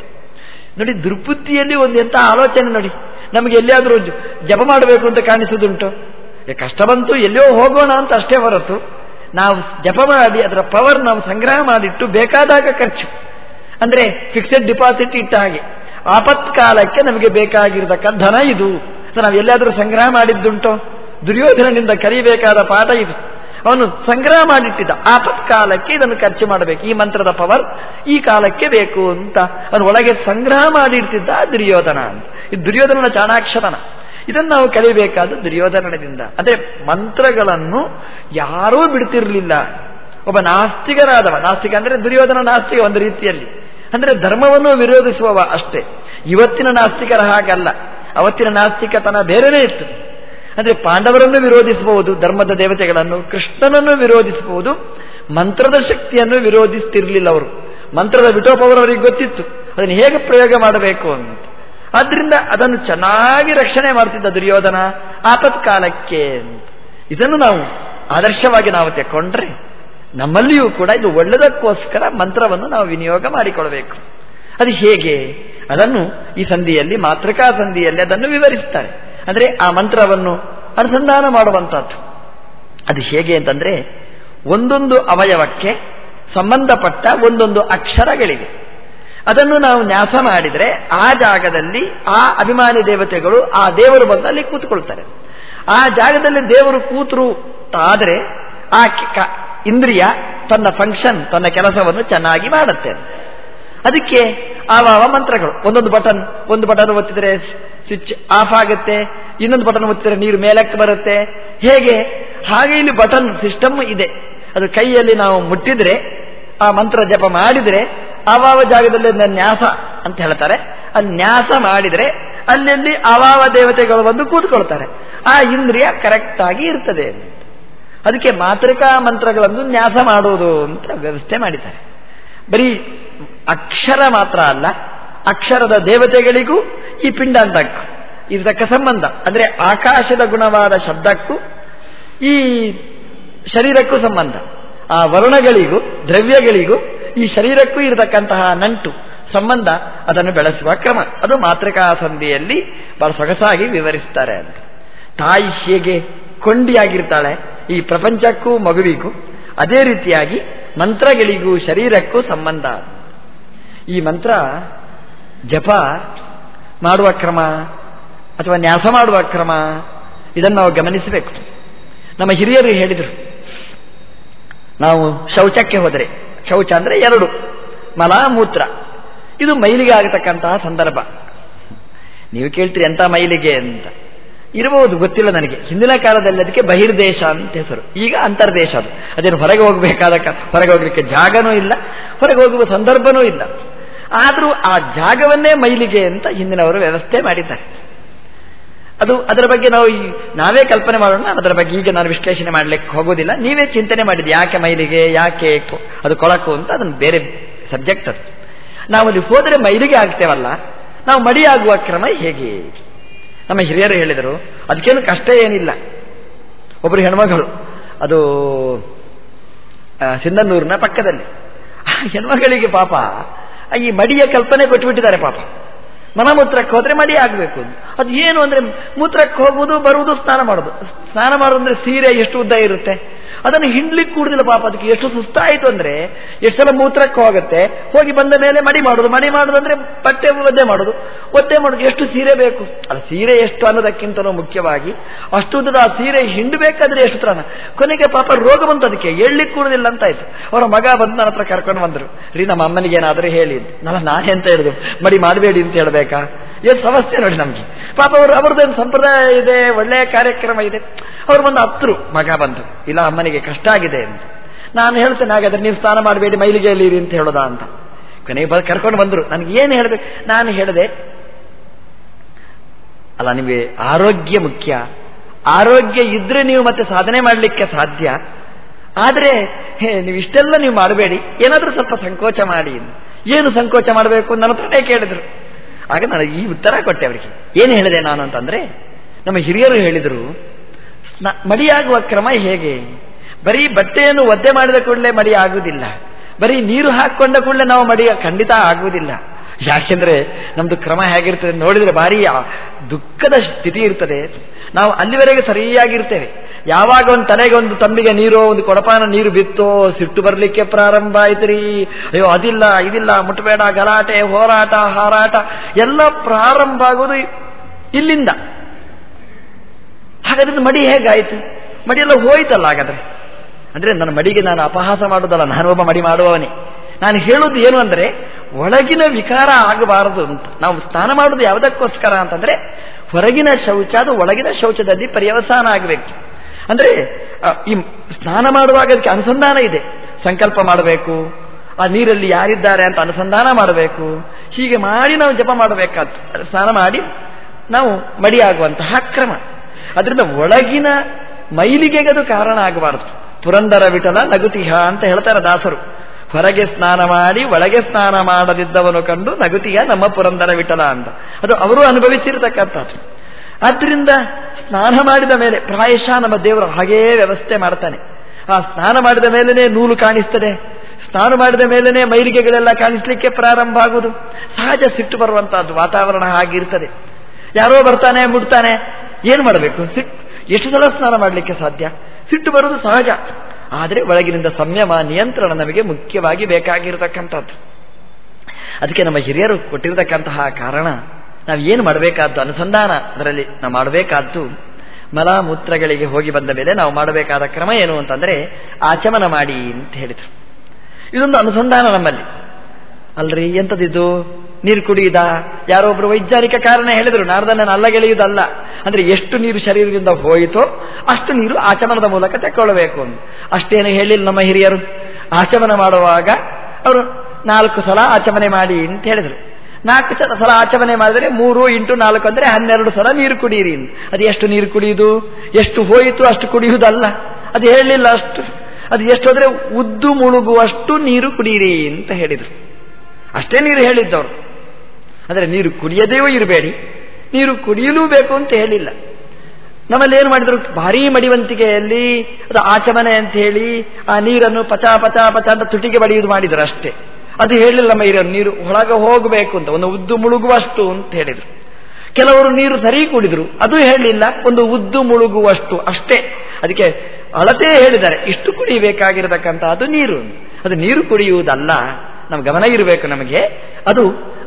ನೋಡಿ, ದುರ್ಬುದ್ಧಿಯಲ್ಲಿ ಒಂದು ಎಂಥ ಆಲೋಚನೆ ನೋಡಿ. ನಮಗೆ ಎಲ್ಲಿಯಾದರೂ ಜಪ ಮಾಡಬೇಕು ಅಂತ ಕಾಣಿಸುವುದುಂಟು. ಕಷ್ಟ ಬಂತು, ಎಲ್ಲಿಯೋ ಹೋಗೋಣ ಅಂತ ಅಷ್ಟೇ ಹೊರತು. ನಾವು ಜಪ ಮಾಡಿ, ಅದರ ಪವರ್ ನಾವು ಸಂಗ್ರಹ ಮಾಡಿಟ್ಟು ಬೇಕಾದಾಗ ಖರ್ಚು. ಅಂದ್ರೆ ಫಿಕ್ಸೆಡ್ ಡಿಪಾಸಿಟ್ ಇಟ್ಟ ಹಾಗೆ. ಆಪತ್ಕಾಲಕ್ಕೆ ನಮಗೆ ಬೇಕಾಗಿರತಕ್ಕ ಧನ ಇದು. ನಾವು ಎಲ್ಲಾದರೂ ಸಂಗ್ರಹ ಮಾಡಿದ್ದುಂಟೋ? ದುರ್ಯೋಧನನಿಂದ ಕಲಿಬೇಕಾದ ಪಾಠ ಇದು. ಅವನು ಸಂಗ್ರಹ ಮಾಡಿಟ್ಟಿದ್ದ. ಆಪತ್ಕಾಲಕ್ಕೆ ಇದನ್ನು ಖರ್ಚು ಮಾಡಬೇಕು. ಈ ಮಂತ್ರದ ಪವರ್ ಈ ಕಾಲಕ್ಕೆ ಬೇಕು ಅಂತ ಅವನು ಒಳಗೆ ಸಂಗ್ರಹ ಮಾಡಿಡ್ತಿದ್ದ ದುರ್ಯೋಧನ ಅಂತ. ಇದು ದುರ್ಯೋಧನನ ಚಾಣಾಕ್ಷರನ ಇದನ್ನು ನಾವು ಕಲಿಬೇಕಾದ ದುರ್ಯೋಧನದಿಂದ ಅದೇ ಮಂತ್ರಗಳನ್ನು ಯಾರೂ ಬಿಡ್ತಿರಲಿಲ್ಲ. ಒಬ್ಬ ನಾಸ್ತಿಕರಾದವ. ನಾಸ್ತಿಕ ಅಂದ್ರೆ ದುರ್ಯೋಧನ ನಾಸ್ತಿಕ ಒಂದು ರೀತಿಯಲ್ಲಿ. ಅಂದ್ರೆ ಧರ್ಮವನ್ನು ವಿರೋಧಿಸುವವ ಅಷ್ಟೇ. ಇವತ್ತಿನ ನಾಸ್ತಿಕರ ಹಾಗಲ್ಲ. ಅವತ್ತಿನ ನಾಸ್ತಿಕತನ ಬೇರೆನೇ ಇತ್ತು. ಅಂದರೆ ಪಾಂಡವರನ್ನು ವಿರೋಧಿಸಬಹುದು ಧರ್ಮದ ದೇವತೆಗಳನ್ನು, ಕೃಷ್ಣನನ್ನು ವಿರೋಧಿಸಬಹುದು ಮಂತ್ರದ ಶಕ್ತಿಯನ್ನು ವಿರೋಧಿಸ್ತಿರಲಿಲ್ಲ ಅವರು. ಮಂತ್ರದ ವಿಟೋಪವರವರಿಗೆ ಗೊತ್ತಿತ್ತು. ಅದನ್ನು ಹೇಗೆ ಪ್ರಯೋಗ ಮಾಡಬೇಕು ಅಂತ. ಆದ್ದರಿಂದ ಅದನ್ನು ಚೆನ್ನಾಗಿ ರಕ್ಷಣೆ ಮಾಡ್ತಿದ್ದ ದುರ್ಯೋಧನ, ಆಪತ್ಕಾಲಕ್ಕೆ ಅಂತ. ಇದನ್ನು ನಾವು ಆದರ್ಶವಾಗಿ ನಾವು ತೆಕ್ಕೊಂಡ್ರೆ ನಮ್ಮಲ್ಲಿಯೂ ಕೂಡ ಇದು ಒಳ್ಳೆಯದಕ್ಕೋಸ್ಕರ ಮಂತ್ರವನ್ನು ನಾವು ವಿನಿಯೋಗ ಮಾಡಿಕೊಳ್ಬೇಕು. ಅದು ಹೇಗೆ? ಅದನ್ನು ಈ ಸಂಧಿಯಲ್ಲಿ, ಮಾತೃಕಾ ಸಂಧಿಯಲ್ಲಿ ಅದನ್ನು ವಿವರಿಸ್ತಾರೆ ಅಂದರೆ ಆ ಮಂತ್ರವನ್ನು ಅನುಸಂಧಾನ ಮಾಡುವಂಥದ್ದು. ಅದು ಹೇಗೆ ಅಂತಂದರೆ, ಒಂದೊಂದು ಅವಯವಕ್ಕೆ ಸಂಬಂಧಪಟ್ಟ ಒಂದೊಂದು ಅಕ್ಷರಗಳಿವೆ. ಅದನ್ನು ನಾವು ನ್ಯಾಸ ಮಾಡಿದರೆ ಆ ಜಾಗದಲ್ಲಿ ಆ ಅಭಿಮಾನಿ ದೇವತೆಗಳು ಆ ದೇವರು ಬಂದು ಅಲ್ಲಿ ಕೂತ್ಕೊಳ್ತಾರೆ. ಆ ಜಾಗದಲ್ಲಿ ದೇವರು ಕೂತರು ಆದರೆ ಆ ಇಂದ್ರಿಯ ತನ್ನ ಫಂಕ್ಷನ್ ತನ್ನ ಕೆಲಸವನ್ನು ಚೆನ್ನಾಗಿ ಮಾಡುತ್ತೆ. ಅದಕ್ಕೆ ಆವಾವ ಮಂತ್ರಗಳು. ಒಂದೊಂದು ಬಟನ್ ಒಂದು ಬಟನ್ ಒತ್ತಿದರೆ ಸ್ವಿಚ್ ಆಫ್ ಆಗುತ್ತೆ. ಇನ್ನೊಂದು ಬಟನ್ ಒತ್ತಿದರೆ ನೀರು ಮೇಲಕ್ಕೆ ಬರುತ್ತೆ. ಹೇಗೆ? ಹಾಗೆ ಇಲ್ಲಿ ಬಟನ್ ಸಿಸ್ಟಮ್ ಇದೆ. ಅದು ಕೈಯಲ್ಲಿ ನಾವು ಮುಟ್ಟಿದ್ರೆ, ಆ ಮಂತ್ರ ಜಪ ಮಾಡಿದರೆ, ಆವಾವ ಜಾಗದಲ್ಲಿ ನ್ಯಾಸ ಅಂತ ಹೇಳ್ತಾರೆ. ಆ ನ್ಯಾಸ ಮಾಡಿದರೆ, ಅಲ್ಲಲ್ಲಿ ಆವಾವ ದೇವತೆಗಳು ಬಂದು ಕೂತ್ಕೊಳ್ತಾರೆ. ಆ ಇಂದ್ರಿಯ ಕರೆಕ್ಟ್ ಆಗಿ ಇರ್ತದೆ. ಅದಕ್ಕೆ ಮಾತೃಕಾ ಮಂತ್ರಗಳನ್ನು ನ್ಯಾಸ ಮಾಡುವುದು ಅಂತ ವ್ಯವಸ್ಥೆ ಮಾಡಿದ್ದಾರೆ. ಬರೀ ಅಕ್ಷರ ಮಾತ್ರ ಅಲ್ಲ, ಅಕ್ಷರದ ದೇವತೆಗಳಿಗೂ ಈ ಪಿಂಡಾಂತಕ್ಕೂ ಇರತಕ್ಕ ಸಂಬಂಧ. ಅಂದರೆ ಆಕಾಶದ ಗುಣವಾದ ಶಬ್ದಕ್ಕೂ ಈ ಶರೀರಕ್ಕೂ ಸಂಬಂಧ. ಆ ವರ್ಣಗಳಿಗೂ, ದ್ರವ್ಯಗಳಿಗೂ ಈ ಶರೀರಕ್ಕೂ ಇರತಕ್ಕಂತಹ ನಂಟು ಸಂಬಂಧ, ಅದನ್ನು ಬೆಳೆಸುವ ಕ್ರಮ. ಅದು ಮಾತೃಕಾ ಸಂಧಿಯಲ್ಲಿ ಬಹಳ ಸೊಗಸಾಗಿ ವಿವರಿಸ್ತಾರೆ ಅಂತ. ತಾಯಿ ಹೇಗೆ ಕೊಂಡಿಯಾಗಿರ್ತಾಳೆ. ಈ ಪ್ರಪಂಚಕ್ಕೂ ಮಗುವಿಗೂ ಅದೇ ರೀತಿಯಾಗಿ ಮಂತ್ರಗಳಿಗೂ ಶರೀರಕ್ಕೂ ಸಂಬಂಧ. ಈ ಮಂತ್ರ ಜಪ ಮಾಡುವ ಕ್ರಮ ಅಥವಾ ನ್ಯಾಸ ಮಾಡುವ ಕ್ರಮ ಇದನ್ನು ನಾವು ಗಮನಿಸಬೇಕು. ನಮ್ಮ ಹಿರಿಯರು ಹೇಳಿದರು, ನಾವು ಶೌಚಕ್ಕೆ ಹೋದರೆ, ಶೌಚ ಅಂದರೆ ಎರಡು ಮಲ ಮೂತ್ರ ಇದು ಮೈಲಿಗೆ ಆಗತಕ್ಕಂತಹ ಸಂದರ್ಭ. ನೀವು ಕೇಳ್ತೀರಿ ಎಂಥ ಮೈಲಿಗೆ ಅಂತ. ಇರಬಹುದು ಗೊತ್ತಿಲ್ಲ ನನಗೆ. ಹಿಂದಿನ ಕಾಲದಲ್ಲಿ ಅದಕ್ಕೆ ಬಹಿರ್ದೇಶ ಅಂತ ಹೆಸರು. ಈಗ ಅಂತರ್ದೇಶ ಅದು. ಅದೇನು ಹೊರಗೆ ಹೋಗಬೇಕಾದ ಹೊರಗೆ ಹೋಗಲಿಕ್ಕೆ ಜಾಗನೂ ಇಲ್ಲ, ಹೊರಗೆ ಹೋಗುವ ಸಂದರ್ಭನೂ ಇಲ್ಲ. ಆದರೂ ಆ ಜಾಗವನ್ನೇ ಮೈಲಿಗೆ ಅಂತ ಹಿಂದಿನವರು ವ್ಯವಸ್ಥೆ ಮಾಡಿದ್ದಾರೆ. ಅದು ಅದರ ಬಗ್ಗೆ ನಾವು ಈ, ನಾವೇ ಕಲ್ಪನೆ ಮಾಡೋಣ, ಅದರ ಬಗ್ಗೆ ಈಗ ನಾನು ವಿಶ್ಲೇಷಣೆ ಮಾಡಲಿಕ್ಕೆ ಹೋಗೋದಿಲ್ಲ ನೀವೇ ಚಿಂತನೆ ಮಾಡಿದ್ದು ಯಾಕೆ ಮೈಲಿಗೆ, ಯಾಕೆ ಅದು ಕೊಳಕು ಅಂತ, ಅದನ್ನು ಬೇರೆ ಸಬ್ಜೆಕ್ಟ್ ಅದು. ನಾವು ಅಲ್ಲಿ ಹೋದರೆ ಮೈಲಿಗೆ ಆಗ್ತೇವಲ್ಲ, ನಾವು ಮಡಿಯಾಗುವ ಕ್ರಮ ಹೇಗೆ? ನಮ್ಮ ಹಿರಿಯರು ಹೇಳಿದರು, ಅದಕ್ಕೇನು ಕಷ್ಟ ಏನಿಲ್ಲ. ಒಬ್ಬರು ಹೆಣ್ಮಗಳು, ಅದು ಸಿಂಧನೂರಿನ ಪಕ್ಕದಲ್ಲಿ. ಆ ಹೆಣ್ಮಗಳಿಗೆ ಪಾಪ ಈ ಮಡಿಯ ಕಲ್ಪನೆ ಕೊಟ್ಟುಬಿಟ್ಟಿದ್ದಾರೆ ಪಾಪ. ಮನಮೂತ್ರಕ್ಕೆ ಹೋದರೆ ಮಡಿ ಆಗಬೇಕು. ಅದು ಏನು ಅಂದ್ರೆ ಮೂತ್ರಕ್ಕೆ ಹೋಗುವುದು, ಬರುವುದು, ಸ್ನಾನ ಮಾಡೋದು ಸ್ನಾನ ಮಾಡೋದು ಸೀರೆ ಎಷ್ಟು ಉದ್ದ ಇರುತ್ತೆ? ಅದನ್ನು ಹಿಂಡ್ಲಿಕ್ಕೆ ಕೂಡುದಿಲ್ಲ ಪಾಪ. ಅದಕ್ಕೆ ಎಷ್ಟು ಸುಸ್ತಾಯಿತು ಅಂದ್ರೆ ಎಷ್ಟು ಸಲ ಮೂತ್ರಕ್ಕೆ ಹೋಗುತ್ತೆ, ಹೋಗಿ ಬಂದ ಮೇಲೆ ಮಡಿ ಮಾಡೋದು. ಮಡಿ ಮಾಡೋದು ಅಂದ್ರೆ ಬಟ್ಟೆ ಒದ್ದೆ ಮಾಡೋದು. ಒದ್ದೆ ಮಾಡೋದು. ಎಷ್ಟು ಸೀರೆ ಬೇಕು? ಅದು ಸೀರೆ ಎಷ್ಟು ಅನ್ನೋದಕ್ಕಿಂತಲೂ ಮುಖ್ಯವಾಗಿ ಅಷ್ಟು ಉದ್ದದ ಆ ಸೀರೆ ಹಿಂಡಬೇಕಾದ್ರೆ ಎಷ್ಟು ತ್ರಣ. ಕೊನೆಗೆ ಪಾಪ ರೋಗ ಬಂತು ಅದಕ್ಕೆ. ಎಳ್ಲಿಕ್ಕೆ ಕೂಡುದಿಲ್ಲ ಆಯ್ತು. ಅವರ ಮಗ ಬಂದು ನನ್ನ ಹತ್ರ ಕರ್ಕೊಂಡು ಬಂದರು. ರೀ, ನಮ್ಮ ಅಮ್ಮನಿಗೆ ಏನಾದರೂ ಹೇಳಿ ನಾನು, ನಾನೇ ಅಂತ ಹೇಳಿದ್ರು ಮಡಿ ಮಾಡಬೇಡಿ ಅಂತ ಹೇಳಬೇಕಾ? ಎಷ್ಟು ಸಮಸ್ಯೆ ನೋಡಿ ನಮ್ಗೆ. ಪಾಪ ಅವರು ಅವ್ರದ್ದೇನು ಸಂಪ್ರದಾಯ ಇದೆ, ಒಳ್ಳೆಯ ಕಾರ್ಯಕ್ರಮ ಇದೆ. ಅವ್ರು ಬಂದು ಹತ್ರು, ಮಗ ಬಂದು ಇಲ್ಲ, ಅಮ್ಮನಿಗೆ ಕಷ್ಟ ಆಗಿದೆ ಅಂತ. ನಾನು ಹೇಳ್ತೇನೆ, ಹಾಗಾದ್ರೆ ನೀವು ಸ್ನಾನ ಮಾಡಬೇಡಿ, ಮೈಲಿಗೆಯಲ್ಲಿ ಇರಿ ಅಂತ ಹೇಳೋದಾ ಅಂತ. ಕೊನೆಗೆ ಕರ್ಕೊಂಡು ಬಂದರು. ನನಗೆ ಏನು ಹೇಳಬೇಕು? ನಾನು ಹೇಳಿದೆ, ಅಲ್ಲ, ನಿಮಗೆ ಆರೋಗ್ಯ ಮುಖ್ಯ. ಆರೋಗ್ಯ ಇದ್ರೆ ನೀವು ಮತ್ತೆ ಸಾಧನೆ ಮಾಡಲಿಕ್ಕೆ ಸಾಧ್ಯ. ಆದರೆ ನೀವು ಇಷ್ಟೆಲ್ಲ ನೀವು ಮಾಡಬೇಡಿ. ಏನಾದರೂ ಸ್ವಲ್ಪ ಸಂಕೋಚ ಮಾಡಿ ಏನು ಸಂಕೋಚ ಮಾಡಬೇಕು? ನನ್ನ ಹತ್ರನೇ ಕೇಳಿದ್ರು. ಆಗ ನಾನು ಈ ಉತ್ತರ ಕೊಟ್ಟೆ ಅವರಿಗೆ. ಏನು ಹೇಳಿದೆ ನಾನು ಅಂತಂದ್ರೆ, ನಮ್ಮ ಹಿರಿಯರು ಹೇಳಿದರು ಮಡಿಯಾಗುವ ಕ್ರಮ ಹೇಗೆ? ಬರೀ ಬಟ್ಟೆಯನ್ನು ಒದ್ದೆ ಮಾಡಿದ ಕೂಡಲೇ ಮಡಿ ಆಗುವುದಿಲ್ಲ. ಬರೀ ನೀರು ಹಾಕೊಂಡ ಕೂಡಲೇ ನಾವು ಮಡಿ ಖಂಡಿತ ಆಗುವುದಿಲ್ಲ. ಯಾಕೆಂದ್ರೆ ನಮ್ದು ಕ್ರಮ ಹೇಗಿರ್ತದೆ ನೋಡಿದ್ರೆ ಭಾರಿ ದುಃಖದ ಸ್ಥಿತಿ ಇರ್ತದೆ. ನಾವು ಅಲ್ಲಿವರೆಗೆ ಸರಿಯಾಗಿರ್ತೇವೆ. ಯಾವಾಗ ಒಂದು ತಲೆಗೆ ಒಂದು ತಂಬಿಗೆ ನೀರು, ಒಂದು ಕೊಡಪಾನ ನೀರು ಬಿತ್ತೋ, ಸಿಟ್ಟು ಬರಲಿಕ್ಕೆ ಪ್ರಾರಂಭ ಆಯ್ತ್ರಿ. ಅಯ್ಯೋ, ಅದಿಲ್ಲ, ಇದಿಲ್ಲ ಮುಟ್ಟಬೇಡ ಗಲಾಟೆ, ಹೋರಾಟ, ಹಾರಾಟ, ಎಲ್ಲ ಪ್ರಾರಂಭ ಆಗೋದು ಇಲ್ಲಿಂದ. ಹಾಗಾದ್ರೆ ಮಡಿ ಹೇಗಾಯಿತು? ಮಡಿ ಎಲ್ಲ ಹೋಯ್ತಲ್ಲ ಹಾಗಾದ್ರೆ? ಅಂದ್ರೆ ನನ್ನ ಮಡಿಗೆ ನಾನು ಅಪಹಾಸ ಮಾಡೋದಲ್ಲ ಒಬ್ಬ ಮಡಿ ಮಾಡುವವನೇ. ನಾನು ಹೇಳೋದು ಏನು ಅಂದ್ರೆ, ಒಳಗಿನ ವಿಕಾರ ಆಗಬಾರದು ಅಂತ. ನಾವು ಸ್ನಾನ ಮಾಡೋದು ಯಾವುದಕ್ಕೋಸ್ಕರ ಅಂತಂದ್ರೆ, ಹೊರಗಿನ ಶೌಚ ಅದು ಒಳಗಿನ ಶೌಚದಲ್ಲಿ ಪರ್ಯವಸಾನ ಆಗಬೇಕು. ಅಂದ್ರೆ ಈ ಸ್ನಾನ ಮಾಡುವಾಗ ಅದಕ್ಕೆ ಅನುಸಂಧಾನ ಇದೆ. ಸಂಕಲ್ಪ ಮಾಡಬೇಕು. ಆ ನೀರಲ್ಲಿ ಯಾರಿದ್ದಾರೆ ಅಂತ ಅನುಸಂಧಾನ ಮಾಡಬೇಕು. ಹೀಗೆ ಮಾಡಿ ನಾವು ಜಪ ಮಾಡಬೇಕಾದ್ದು. ಸ್ನಾನ ಮಾಡಿ ನಾವು ಮಡಿಯಾಗುವಂತಹ ಕ್ರಮ. ಅದರಿಂದ ಒಳಗಿನ ಮೈಲಿಗೆಗೆ ಕಾರಣ ಆಗಬಾರದು. ಪುರಂದರ ವಿಠಲ ನಗುತಿಹ ಅಂತ ಹೇಳ್ತಾರೆ ದಾಸರು. ಹೊರಗೆ ಸ್ನಾನ ಮಾಡಿ, ಒಳಗೆ ಸ್ನಾನ ಮಾಡದಿದ್ದವನು ಕಂಡು ನಗುತಿಯ ನಮ್ಮ ಪುರಂದರ ವಿಠಲ ಅಂತ. ಅದು ಅವರು ಅನುಭವಿಸಿರ್ತಕ್ಕಂಥದ್ದು. ಆದ್ದರಿಂದ ಸ್ನಾನ ಮಾಡಿದ ಮೇಲೆ ಪ್ರಾಯಶಃ ನಮ್ಮ ದೇವರು ಹಾಗೇ ವ್ಯವಸ್ಥೆ ಮಾಡ್ತಾನೆ. ಆ ಸ್ನಾನ ಮಾಡಿದ ಮೇಲೇ ನೂಲು ಕಾಣಿಸ್ತದೆ. ಸ್ನಾನ ಮಾಡಿದ ಮೇಲೇ ಮೈಲಿಗೆಗಳೆಲ್ಲ ಕಾಣಿಸ್ಲಿಕ್ಕೆ ಪ್ರಾರಂಭ ಆಗುವುದು. ಸಹಜ ಸಿಟ್ಟು ಬರುವಂತಹದ್ದು ವಾತಾವರಣ ಹಾಗಿರ್ತದೆ. ಯಾರೋ ಬರ್ತಾನೆ ಮುಡ್ತಾನೆ ಏನು ಮಾಡಬೇಕು? ಸಿಟ್ಟು. ಎಷ್ಟು ಸಲ ಸ್ನಾನ ಮಾಡಲಿಕ್ಕೆ ಸಾಧ್ಯ? ಸಿಟ್ಟು ಬರುವುದು ಸಹಜ. ಆದರೆ ಒಳಗಿನಿಂದ ಸಂಯಮ, ನಿಯಂತ್ರಣ ನಮಗೆ ಮುಖ್ಯವಾಗಿ ಬೇಕಾಗಿರತಕ್ಕಂಥದ್ದು. ಅದಕ್ಕೆ ನಮ್ಮ ಹಿರಿಯರು ಕೊಟ್ಟಿರತಕ್ಕಂತಹ ಕಾರಣ, ನಾವು ಏನು ಮಾಡಬೇಕಾದ್ದು ಅನುಸಂಧಾನ, ಅದರಲ್ಲಿ ನಾವು ಮಾಡಬೇಕಾದ್ದು ಮಲ ಮೂತ್ರಗಳಿಗೆ ಹೋಗಿ ಬಂದ ಮೇಲೆ ನಾವು ಮಾಡಬೇಕಾದ ಕ್ರಮ ಏನು ಅಂತಂದರೆ, ಆಚಮನ ಮಾಡಿ ಅಂತ ಹೇಳಿದರು. ಇದೊಂದು ಅನುಸಂಧಾನ ನಮ್ಮಲ್ಲಿ. ಅಲ್ರಿ ಎಂಥದಿದ್ದು ನೀರು ಕುಡಿಯುದ? ಯಾರೊಬ್ಬರು ವೈಜ್ಞಾನಿಕ ಕಾರಣ ಹೇಳಿದರು ನಾರದನ್ನ ಅಲ್ಲಗೆಳೆಯುವುದಲ್ಲ ಅಂದ್ರೆ ಎಷ್ಟು ನೀರು ಶರೀರದಿಂದ ಹೋಯಿತೋ ಅಷ್ಟು ನೀರು ಆಚಮನದ ಮೂಲಕ ತೆಕ್ಕೊಳ್ಳಬೇಕು ಅಂತ. ಅಷ್ಟೇನು ಹೇಳಿಲ್ಲ ನಮ್ಮ ಹಿರಿಯರು. ಆಚಮನ ಮಾಡುವಾಗ ಅವರು ನಾಲ್ಕು ಸಲ ಆಚಮನೆ ಮಾಡಿ ಅಂತ ಹೇಳಿದರು. ನಾಲ್ಕು ಸಲ ಆಚಮನೆ ಮಾಡಿದರೆ ಮೂರು ಇಂಟು ನಾಲ್ಕು ಅಂದರೆ ಹನ್ನೆರಡು ಸಲ ನೀರು ಕುಡಿಯಿರಿ ಅದು ಎಷ್ಟು ನೀರು ಕುಡಿಯುದು? ಎಷ್ಟು ಹೋಯಿತು ಅಷ್ಟು ಕುಡಿಯುವುದಲ್ಲ ಅದು ಹೇಳಲಿಲ್ಲ ಅಷ್ಟು. ಅದು ಎಷ್ಟು ಅಂದರೆ ಉದ್ದು ಮುಳುಗುವಷ್ಟು ನೀರು ಕುಡಿಯಿರಿ ಅಂತ ಹೇಳಿದರು. ಅಷ್ಟೇ ನೀರು ಹೇಳಿದ್ದವರು. ಅಂದರೆ ನೀರು ಕುಡಿಯದೇ ಇರಬೇಡಿ. ನೀರು ಕುಡಿಯಲೂ ಬೇಕು ಅಂತ ಹೇಳಿಲ್ಲ. ನಮ್ಮಲ್ಲಿ ಏನು ಮಾಡಿದ್ರು? ಭಾರೀ ಮಡಿವಂತಿಕೆಯಲ್ಲಿ ಅದು ಆಚಮನೆ ಅಂತ ಹೇಳಿ ಆ ನೀರನ್ನು ಪಚ ಪಚ ಪಚ ಅಂತ ತುಟಿಗೆ ಬಡಿಯುವುದು ಮಾಡಿದ್ರು ಅಷ್ಟೇ. ಅದು ಹೇಳಿಲ್ಲ ನಮ್ಮ ನೀರು ಒಳಗೆ ಹೋಗಬೇಕು ಅಂತ, ಒಂದು ಉದ್ದು ಮುಳುಗುವಷ್ಟು ಅಂತ ಹೇಳಿದರು. ಕೆಲವರು ನೀರು ಸರಿ ಕುಡಿದ್ರು, ಅದು ಹೇಳಲಿಲ್ಲ ಒಂದು ಉದ್ದು ಮುಳುಗುವಷ್ಟು ಅಷ್ಟೇ. ಅದಕ್ಕೆ ಅಳತೆ ಹೇಳಿದ್ದಾರೆ, ಇಷ್ಟು ಕುಡಿಯಬೇಕಾಗಿರತಕ್ಕಂಥ ನೀರು. ಅದು ನೀರು ಕುಡಿಯುವುದಲ್ಲ ನಮ್ಮ ಗಮನ ಇರಬೇಕು ನಮಗೆ. ಅದು